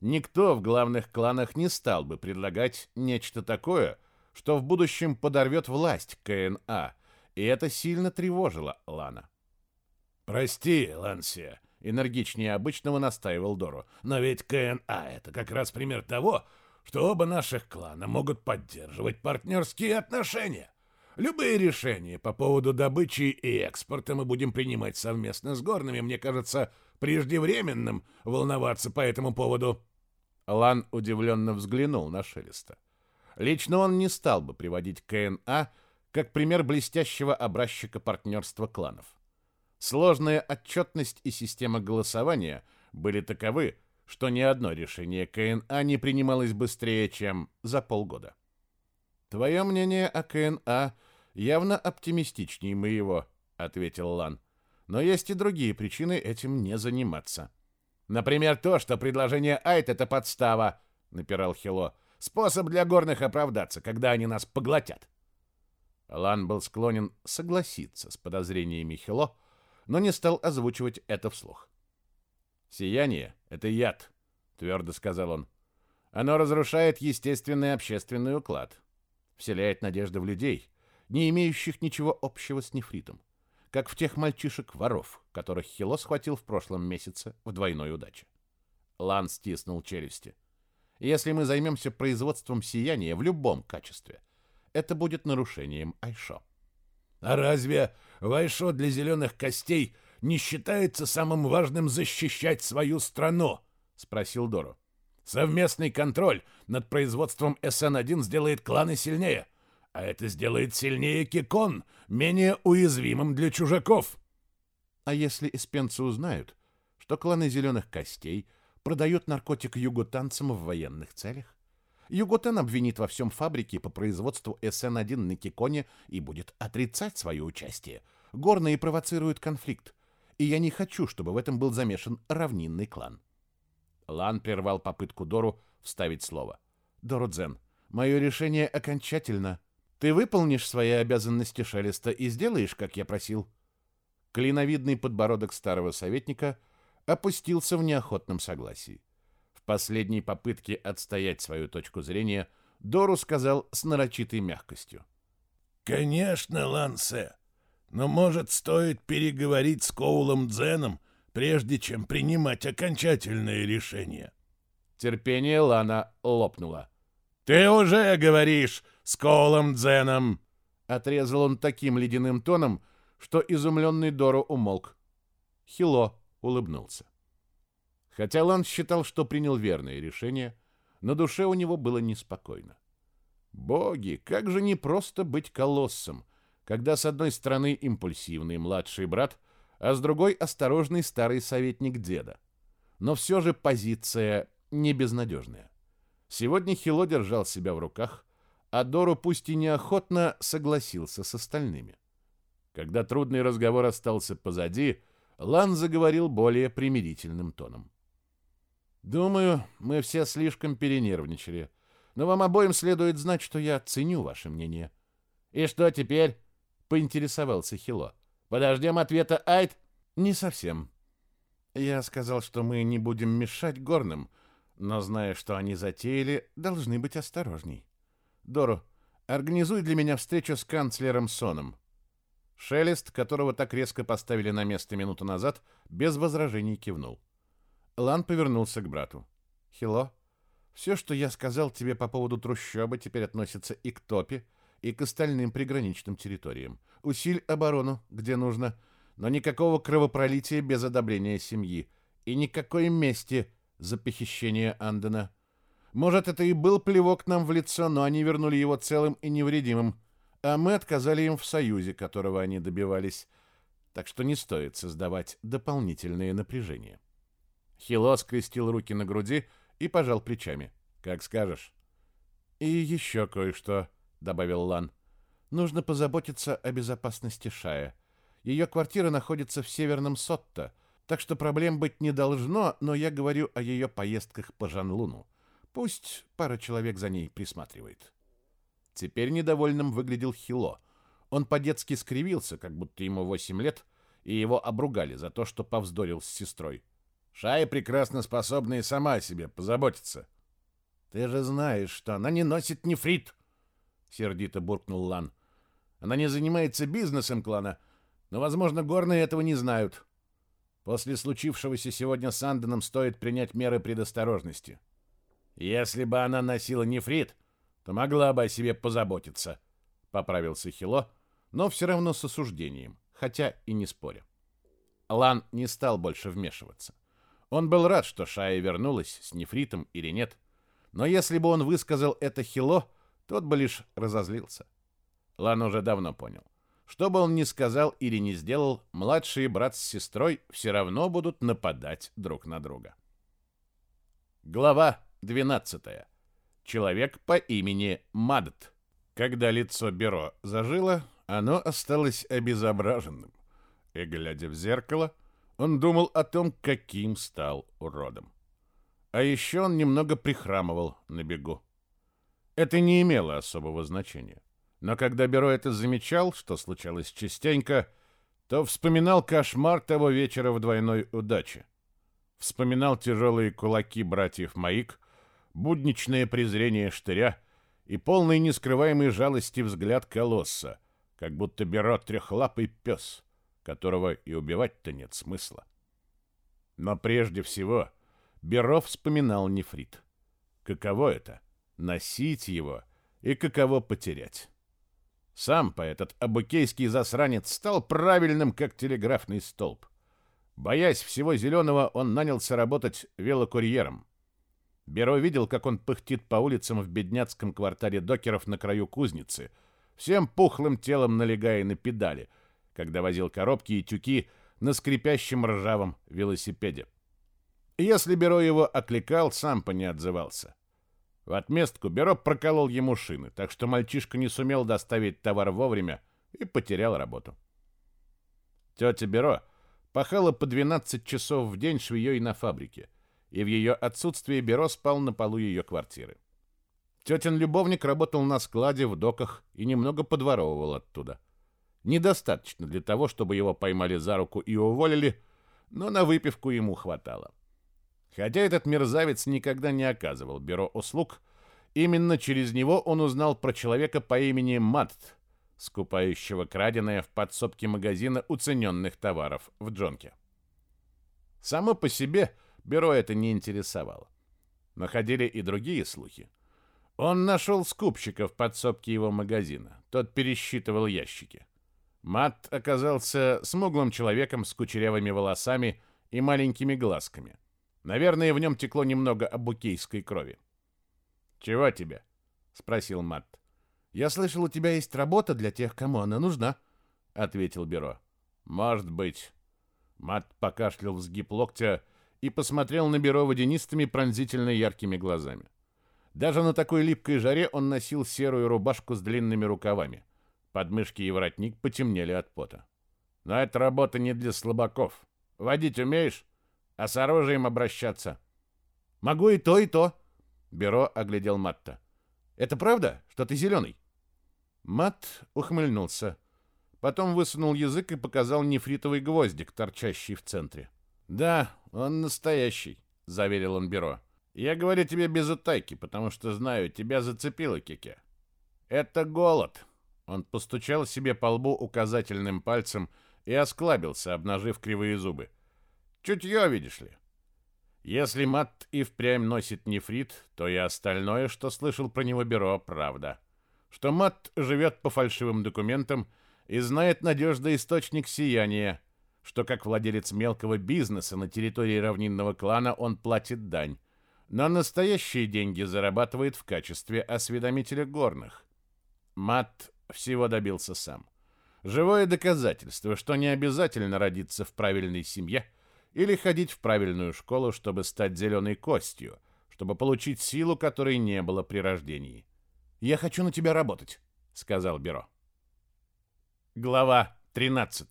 Никто в главных кланах не стал бы предлагать нечто такое, что в будущем подорвет власть КНА, и это сильно тревожило Лана. «Прости, Лансия», — энергичнее обычного настаивал Дору, «но ведь КНА — это как раз пример того, что оба наших клана могут поддерживать партнерские отношения. Любые решения по поводу добычи и экспорта мы будем принимать совместно с горными. Мне кажется преждевременным волноваться по этому поводу. Лан удивленно взглянул на Шелеста. Лично он не стал бы приводить КНА как пример блестящего образчика партнерства кланов. Сложная отчетность и система голосования были таковы, что ни одно решение КНА не принималось быстрее, чем за полгода. Твое мнение о КНА явно оптимистичнее моего, ответил Лан. Но есть и другие причины этим не заниматься. Например, то, что предложение Айт это подстава, напирал Хило. Способ для горных оправдаться, когда они нас поглотят. Лан был склонен согласиться с подозрениями Хило, но не стал озвучивать это вслух. «Сияние — это яд», — твердо сказал он. «Оно разрушает естественный общественный уклад, вселяет надежды в людей, не имеющих ничего общего с нефритом, как в тех мальчишек-воров, которых Хило схватил в прошлом месяце в двойной удаче. Лан стиснул челюсти. Если мы займемся производством сияния в любом качестве, это будет нарушением Айшо. А разве в Айшо для зеленых костей не считается самым важным защищать свою страну? Спросил Дору. Совместный контроль над производством СН-1 сделает кланы сильнее. А это сделает сильнее Кикон, менее уязвимым для чужаков. А если эспенцы узнают, что кланы Зеленых Костей продают наркотик юготанцам в военных целях? Юготан обвинит во всем фабрике по производству СН-1 на Киконе и будет отрицать свое участие. Горные провоцируют конфликт, и я не хочу, чтобы в этом был замешан равнинный клан. Лан прервал попытку Дору вставить слово. Дору Дзен, мое решение окончательно ты выполнишь свои обязанности Шелеста и сделаешь, как я просил. Клиновидный подбородок старого советника опустился в неохотном согласии. В последней попытке отстоять свою точку зрения Дору сказал с нарочитой мягкостью. «Конечно, Лансе, но, может, стоит переговорить с Коулом Дзеном, прежде чем принимать окончательное решение». Терпение Лана лопнуло. «Ты уже говоришь с Коулом Дзеном!» Отрезал он таким ледяным тоном, что изумленный Доро умолк. Хило улыбнулся. Хотя Лан считал, что принял верное решение, на душе у него было неспокойно. Боги, как же непросто быть колоссом, когда с одной стороны импульсивный младший брат, а с другой осторожный старый советник деда. Но все же позиция не безнадежная. Сегодня Хило держал себя в руках, а Дору пусть и неохотно согласился с остальными. Когда трудный разговор остался позади, Лан заговорил более примирительным тоном. «Думаю, мы все слишком перенервничали, но вам обоим следует знать, что я ценю ваше мнение». «И что теперь?» — поинтересовался Хило. «Подождем ответа Айд?» «Не совсем. Я сказал, что мы не будем мешать горным, но, зная, что они затеяли, должны быть осторожней. Дору, организуй для меня встречу с канцлером Соном. Шелест, которого так резко поставили на место минуту назад, без возражений кивнул. Лан повернулся к брату. «Хило, все, что я сказал тебе по поводу трущобы, теперь относится и к Топе, и к остальным приграничным территориям. Усиль оборону, где нужно, но никакого кровопролития без одобрения семьи, и никакой мести за похищение Андена. Может, это и был плевок нам в лицо, но они вернули его целым и невредимым а мы отказали им в союзе, которого они добивались, так что не стоит создавать дополнительные напряжения. Хило скрестил руки на груди и пожал плечами. «Как скажешь». «И еще кое-что», — добавил Лан. «Нужно позаботиться о безопасности Шая. Ее квартира находится в северном Сотто, так что проблем быть не должно, но я говорю о ее поездках по Жанлуну. Пусть пара человек за ней присматривает». Теперь недовольным выглядел Хило. Он по-детски скривился, как будто ему восемь лет, и его обругали за то, что повздорил с сестрой. Шая прекрасно способна и сама о себе позаботиться. Ты же знаешь, что она не носит нефрит, сердито буркнул Лан. Она не занимается бизнесом клана, но, возможно, горные этого не знают. После случившегося сегодня с Анденом стоит принять меры предосторожности. Если бы она носила нефрит, то могла бы о себе позаботиться, поправился Хило, но все равно с осуждением, хотя и не споря. Лан не стал больше вмешиваться. Он был рад, что Шая вернулась с нефритом или нет, но если бы он высказал это Хило, тот бы лишь разозлился. Лан уже давно понял. Что бы он ни сказал или не сделал, младший брат с сестрой все равно будут нападать друг на друга. Глава 12. Человек по имени Мадт. Когда лицо Беро зажило, оно осталось обезображенным. И, глядя в зеркало, он думал о том, каким стал уродом. А еще он немного прихрамывал на бегу. Это не имело особого значения. Но когда Беро это замечал, что случалось частенько, то вспоминал кошмар того вечера в двойной удаче. Вспоминал тяжелые кулаки братьев Маик, будничное презрение штыря и полный нескрываемой жалости взгляд колосса, как будто берет трехлапый пес, которого и убивать-то нет смысла. Но прежде всего Беров вспоминал нефрит. Каково это — носить его и каково потерять. Сам по этот абукейский засранец стал правильным, как телеграфный столб. Боясь всего зеленого, он нанялся работать велокурьером. Беро видел, как он пыхтит по улицам в бедняцком квартале докеров на краю кузницы, всем пухлым телом налегая на педали, когда возил коробки и тюки на скрипящем ржавом велосипеде. если Беро его окликал, сам по не отзывался. В отместку Беро проколол ему шины, так что мальчишка не сумел доставить товар вовремя и потерял работу. Тетя Беро пахала по 12 часов в день швеей на фабрике, и в ее отсутствие Беро спал на полу ее квартиры. Тетин любовник работал на складе в доках и немного подворовывал оттуда. Недостаточно для того, чтобы его поймали за руку и уволили, но на выпивку ему хватало. Хотя этот мерзавец никогда не оказывал Беро услуг, именно через него он узнал про человека по имени Матт, скупающего краденое в подсобке магазина уцененных товаров в Джонке. Само по себе – Бюро это не интересовало. Но ходили и другие слухи. Он нашел скупщика в подсобке его магазина. Тот пересчитывал ящики. Мат оказался смуглым человеком с кучерявыми волосами и маленькими глазками. Наверное, в нем текло немного абукейской крови. «Чего тебе?» — спросил Мат. «Я слышал, у тебя есть работа для тех, кому она нужна», — ответил Бюро. «Может быть». Мат покашлял в сгиб локтя и посмотрел на Беро водянистыми пронзительно яркими глазами. Даже на такой липкой жаре он носил серую рубашку с длинными рукавами. Подмышки и воротник потемнели от пота. Но эта работа не для слабаков, Водить умеешь? А с оружием обращаться?» «Могу и то, и то», — Беро оглядел Матта. «Это правда, что ты зеленый?» Мат ухмыльнулся. Потом высунул язык и показал нефритовый гвоздик, торчащий в центре. «Да, он настоящий», — заверил он Беро. «Я говорю тебе без утайки, потому что знаю, тебя зацепило, Кике. Это голод». Он постучал себе по лбу указательным пальцем и осклабился, обнажив кривые зубы. «Чутье, видишь ли. Если Мат и впрямь носит нефрит, то и остальное, что слышал про него Беро, правда. Что Мат живет по фальшивым документам и знает надежный источник сияния, что как владелец мелкого бизнеса на территории равнинного клана он платит дань, но настоящие деньги зарабатывает в качестве осведомителя горных. Мат всего добился сам. Живое доказательство, что не обязательно родиться в правильной семье или ходить в правильную школу, чтобы стать зеленой костью, чтобы получить силу, которой не было при рождении. «Я хочу на тебя работать», — сказал Беро. Глава 13.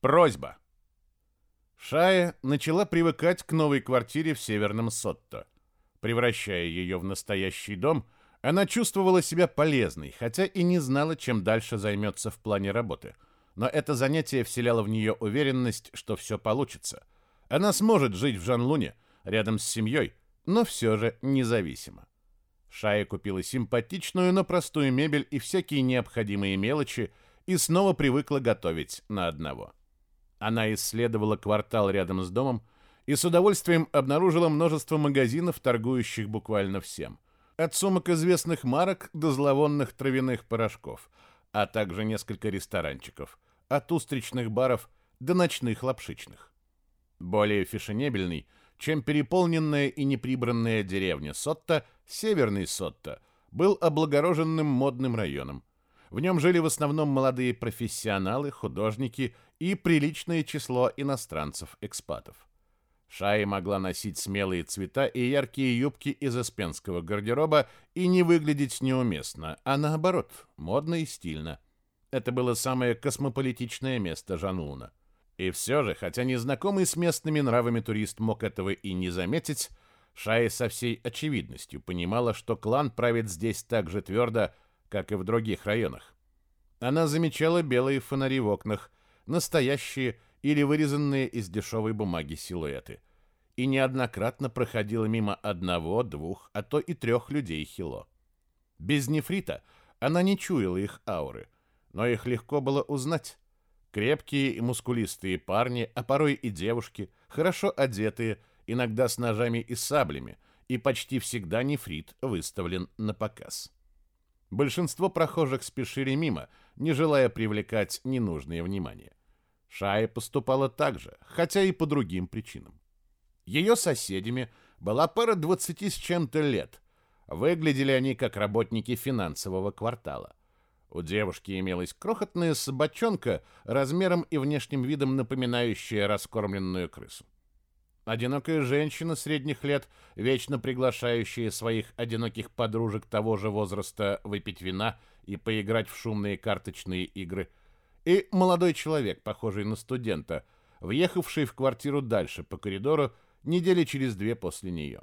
Просьба. Шая начала привыкать к новой квартире в Северном Сотто. Превращая ее в настоящий дом, она чувствовала себя полезной, хотя и не знала, чем дальше займется в плане работы. Но это занятие вселяло в нее уверенность, что все получится. Она сможет жить в Жанлуне, рядом с семьей, но все же независимо. Шая купила симпатичную, но простую мебель и всякие необходимые мелочи, и снова привыкла готовить на одного. Она исследовала квартал рядом с домом и с удовольствием обнаружила множество магазинов, торгующих буквально всем. От сумок известных марок до зловонных травяных порошков, а также несколько ресторанчиков, от устричных баров до ночных лапшичных. Более фешенебельный, чем переполненная и неприбранная деревня Сотта, северный Сотта, был облагороженным модным районом, в нем жили в основном молодые профессионалы, художники и приличное число иностранцев-экспатов. Шая могла носить смелые цвета и яркие юбки из эспенского гардероба и не выглядеть неуместно, а наоборот, модно и стильно. Это было самое космополитичное место Жануна. И все же, хотя незнакомый с местными нравами турист мог этого и не заметить, Шая со всей очевидностью понимала, что клан правит здесь так же твердо, как и в других районах. Она замечала белые фонари в окнах, настоящие или вырезанные из дешевой бумаги силуэты, и неоднократно проходила мимо одного, двух, а то и трех людей Хило. Без нефрита она не чуяла их ауры, но их легко было узнать. Крепкие и мускулистые парни, а порой и девушки, хорошо одетые, иногда с ножами и саблями, и почти всегда нефрит выставлен на показ. Большинство прохожих спешили мимо, не желая привлекать ненужное внимание. Шая поступала так же, хотя и по другим причинам. Ее соседями была пара двадцати с чем-то лет. Выглядели они как работники финансового квартала. У девушки имелась крохотная собачонка, размером и внешним видом напоминающая раскормленную крысу. Одинокая женщина средних лет, вечно приглашающая своих одиноких подружек того же возраста выпить вина и поиграть в шумные карточные игры. И молодой человек, похожий на студента, въехавший в квартиру дальше по коридору недели через две после нее.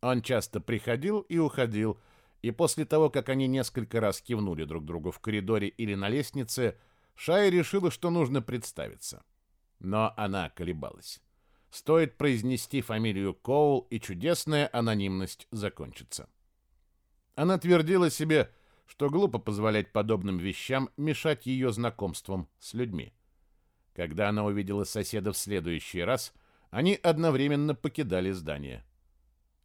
Он часто приходил и уходил, и после того, как они несколько раз кивнули друг другу в коридоре или на лестнице, Шая решила, что нужно представиться. Но она колебалась. Стоит произнести фамилию Коул, и чудесная анонимность закончится. Она твердила себе, что глупо позволять подобным вещам мешать ее знакомствам с людьми. Когда она увидела соседа в следующий раз, они одновременно покидали здание.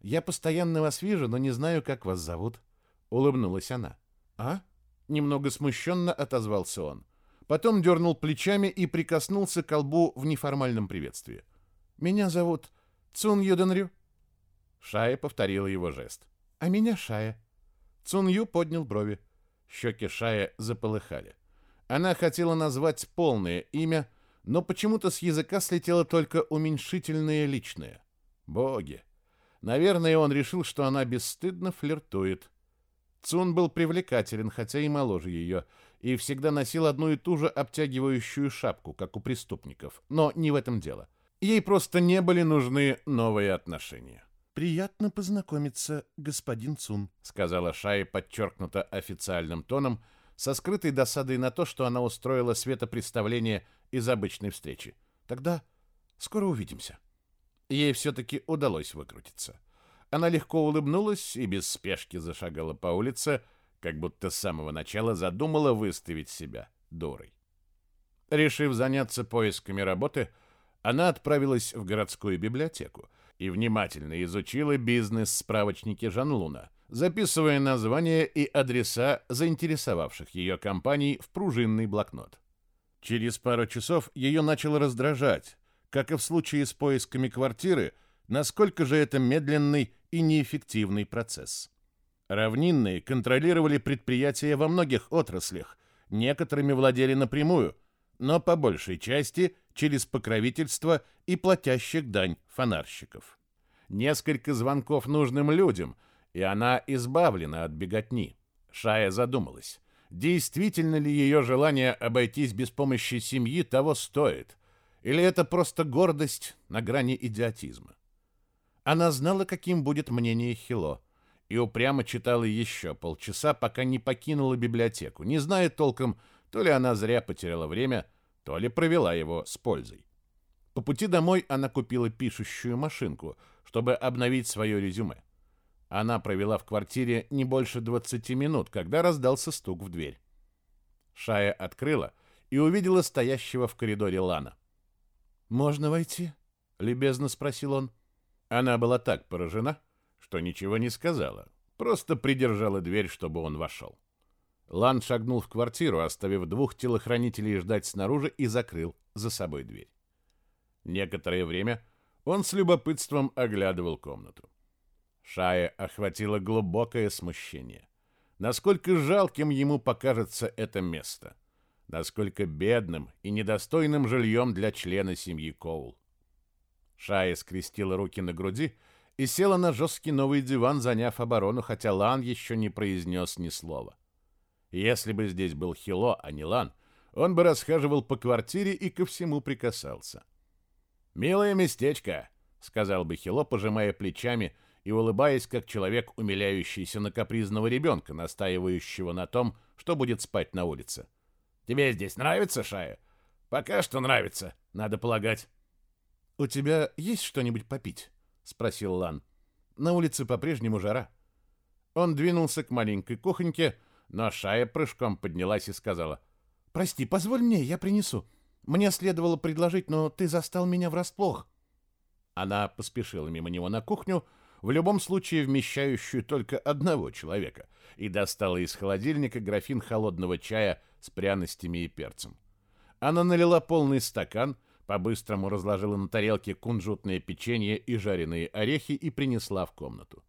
«Я постоянно вас вижу, но не знаю, как вас зовут», — улыбнулась она. «А?» — немного смущенно отозвался он. Потом дернул плечами и прикоснулся к колбу в неформальном приветствии. Меня зовут Цун Юденрю. Шая повторила его жест. А меня Шая. Цун Ю поднял брови. Щеки Шая заполыхали. Она хотела назвать полное имя, но почему-то с языка слетело только уменьшительное личное. Боги! Наверное, он решил, что она бесстыдно флиртует. Цун был привлекателен, хотя и моложе ее, и всегда носил одну и ту же обтягивающую шапку, как у преступников. Но не в этом дело. Ей просто не были нужны новые отношения. «Приятно познакомиться, господин Цун», — сказала Шай подчеркнуто официальным тоном, со скрытой досадой на то, что она устроила светопредставление из обычной встречи. «Тогда скоро увидимся». Ей все-таки удалось выкрутиться. Она легко улыбнулась и без спешки зашагала по улице, как будто с самого начала задумала выставить себя дурой. Решив заняться поисками работы, она отправилась в городскую библиотеку, и внимательно изучила бизнес-справочники Жанлуна, записывая названия и адреса заинтересовавших ее компаний в пружинный блокнот. Через пару часов ее начало раздражать, как и в случае с поисками квартиры, насколько же это медленный и неэффективный процесс. Равнинные контролировали предприятия во многих отраслях, некоторыми владели напрямую, но по большей части через покровительство и платящих дань фонарщиков. Несколько звонков нужным людям, и она избавлена от беготни. Шая задумалась, действительно ли ее желание обойтись без помощи семьи того стоит, или это просто гордость на грани идиотизма. Она знала, каким будет мнение Хило, и упрямо читала еще полчаса, пока не покинула библиотеку, не зная толком, то ли она зря потеряла время, то ли провела его с пользой. По пути домой она купила пишущую машинку, чтобы обновить свое резюме. Она провела в квартире не больше 20 минут, когда раздался стук в дверь. Шая открыла и увидела стоящего в коридоре Лана. «Можно войти?» — любезно спросил он. Она была так поражена, что ничего не сказала, просто придержала дверь, чтобы он вошел. Лан шагнул в квартиру, оставив двух телохранителей ждать снаружи и закрыл за собой дверь. Некоторое время он с любопытством оглядывал комнату. Шая охватило глубокое смущение. Насколько жалким ему покажется это место. Насколько бедным и недостойным жильем для члена семьи Коул. Шая скрестила руки на груди и села на жесткий новый диван, заняв оборону, хотя Лан еще не произнес ни слова. Если бы здесь был Хило, а не Лан, он бы расхаживал по квартире и ко всему прикасался. «Милое местечко», — сказал бы Хило, пожимая плечами и улыбаясь, как человек, умиляющийся на капризного ребенка, настаивающего на том, что будет спать на улице. «Тебе здесь нравится, Шая?» «Пока что нравится, надо полагать». «У тебя есть что-нибудь попить?» — спросил Лан. «На улице по-прежнему жара». Он двинулся к маленькой кухоньке, но Шая прыжком поднялась и сказала. «Прости, позволь мне, я принесу. Мне следовало предложить, но ты застал меня врасплох». Она поспешила мимо него на кухню, в любом случае вмещающую только одного человека, и достала из холодильника графин холодного чая с пряностями и перцем. Она налила полный стакан, по-быстрому разложила на тарелке кунжутное печенье и жареные орехи и принесла в комнату.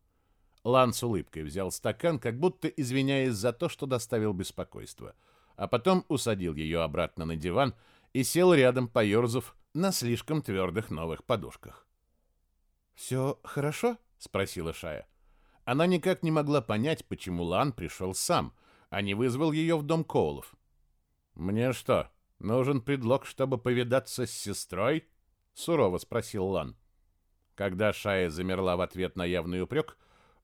Лан с улыбкой взял стакан, как будто извиняясь за то, что доставил беспокойство, а потом усадил ее обратно на диван и сел рядом, поерзав на слишком твердых новых подушках. «Все хорошо?» — спросила Шая. Она никак не могла понять, почему Лан пришел сам, а не вызвал ее в дом Коулов. «Мне что, нужен предлог, чтобы повидаться с сестрой?» — сурово спросил Лан. Когда Шая замерла в ответ на явный упрек,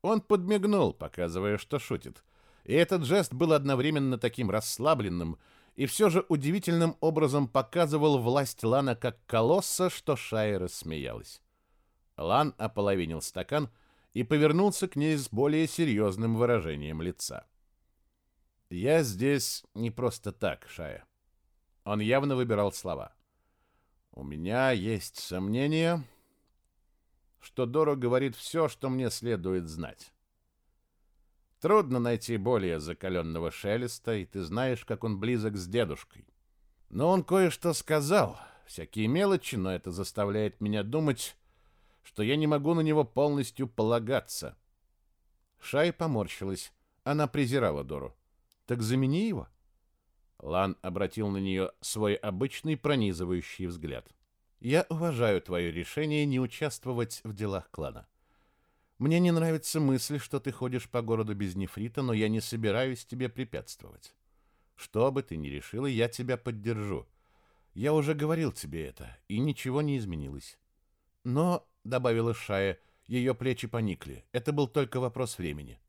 он подмигнул, показывая, что шутит. И этот жест был одновременно таким расслабленным и все же удивительным образом показывал власть Лана как колосса, что Шая рассмеялась. Лан ополовинил стакан и повернулся к ней с более серьезным выражением лица. «Я здесь не просто так, Шая». Он явно выбирал слова. «У меня есть сомнения, что Доро говорит все, что мне следует знать. Трудно найти более закаленного шелеста, и ты знаешь, как он близок с дедушкой. Но он кое-что сказал, всякие мелочи, но это заставляет меня думать, что я не могу на него полностью полагаться. Шай поморщилась. Она презирала Дору. «Так замени его». Лан обратил на нее свой обычный пронизывающий взгляд. — я уважаю твое решение не участвовать в делах клана. Мне не нравится мысль, что ты ходишь по городу без нефрита, но я не собираюсь тебе препятствовать. Что бы ты ни решила, я тебя поддержу. Я уже говорил тебе это, и ничего не изменилось. Но, — добавила Шая, — ее плечи поникли. Это был только вопрос времени.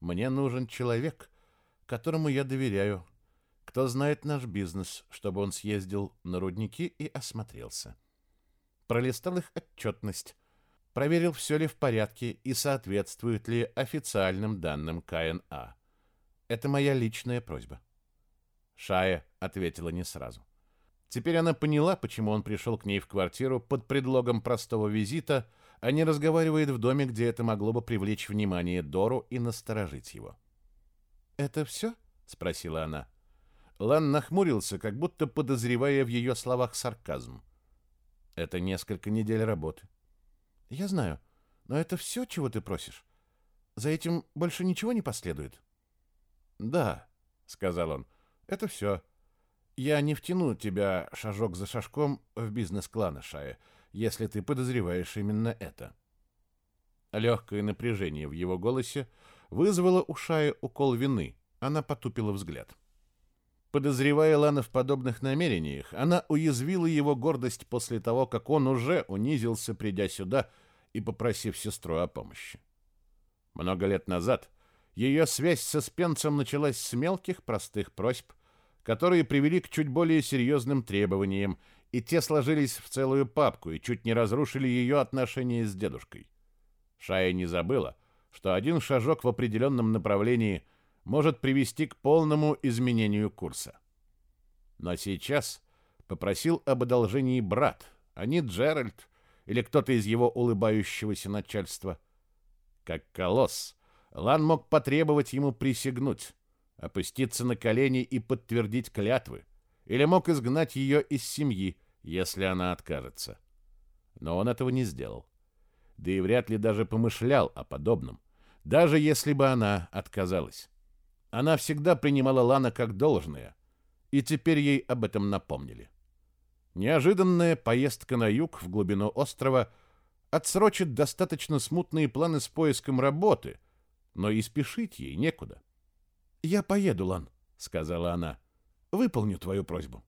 Мне нужен человек, которому я доверяю, кто знает наш бизнес, чтобы он съездил на рудники и осмотрелся. Пролистал их отчетность, проверил, все ли в порядке и соответствует ли официальным данным КНА. Это моя личная просьба. Шая ответила не сразу. Теперь она поняла, почему он пришел к ней в квартиру под предлогом простого визита, а не разговаривает в доме, где это могло бы привлечь внимание Дору и насторожить его. «Это все?» — спросила она. Лан нахмурился, как будто подозревая в ее словах сарказм. «Это несколько недель работы». «Я знаю, но это все, чего ты просишь? За этим больше ничего не последует?» «Да», — сказал он, — «это все. Я не втяну тебя шажок за шажком в бизнес клана Шая, если ты подозреваешь именно это». Легкое напряжение в его голосе вызвало у Шая укол вины. Она потупила взгляд. Подозревая Лана в подобных намерениях, она уязвила его гордость после того, как он уже унизился, придя сюда и попросив сестру о помощи. Много лет назад ее связь со Спенцем началась с мелких простых просьб, которые привели к чуть более серьезным требованиям, и те сложились в целую папку и чуть не разрушили ее отношения с дедушкой. Шая не забыла, что один шажок в определенном направлении может привести к полному изменению курса. Но сейчас попросил об одолжении брат, а не Джеральд или кто-то из его улыбающегося начальства. Как колосс, Лан мог потребовать ему присягнуть, опуститься на колени и подтвердить клятвы, или мог изгнать ее из семьи, если она откажется. Но он этого не сделал. Да и вряд ли даже помышлял о подобном, даже если бы она отказалась. Она всегда принимала Лана как должное, и теперь ей об этом напомнили. Неожиданная поездка на юг в глубину острова отсрочит достаточно смутные планы с поиском работы, но и спешить ей некуда. «Я поеду, Лан», — сказала она. «Выполню твою просьбу».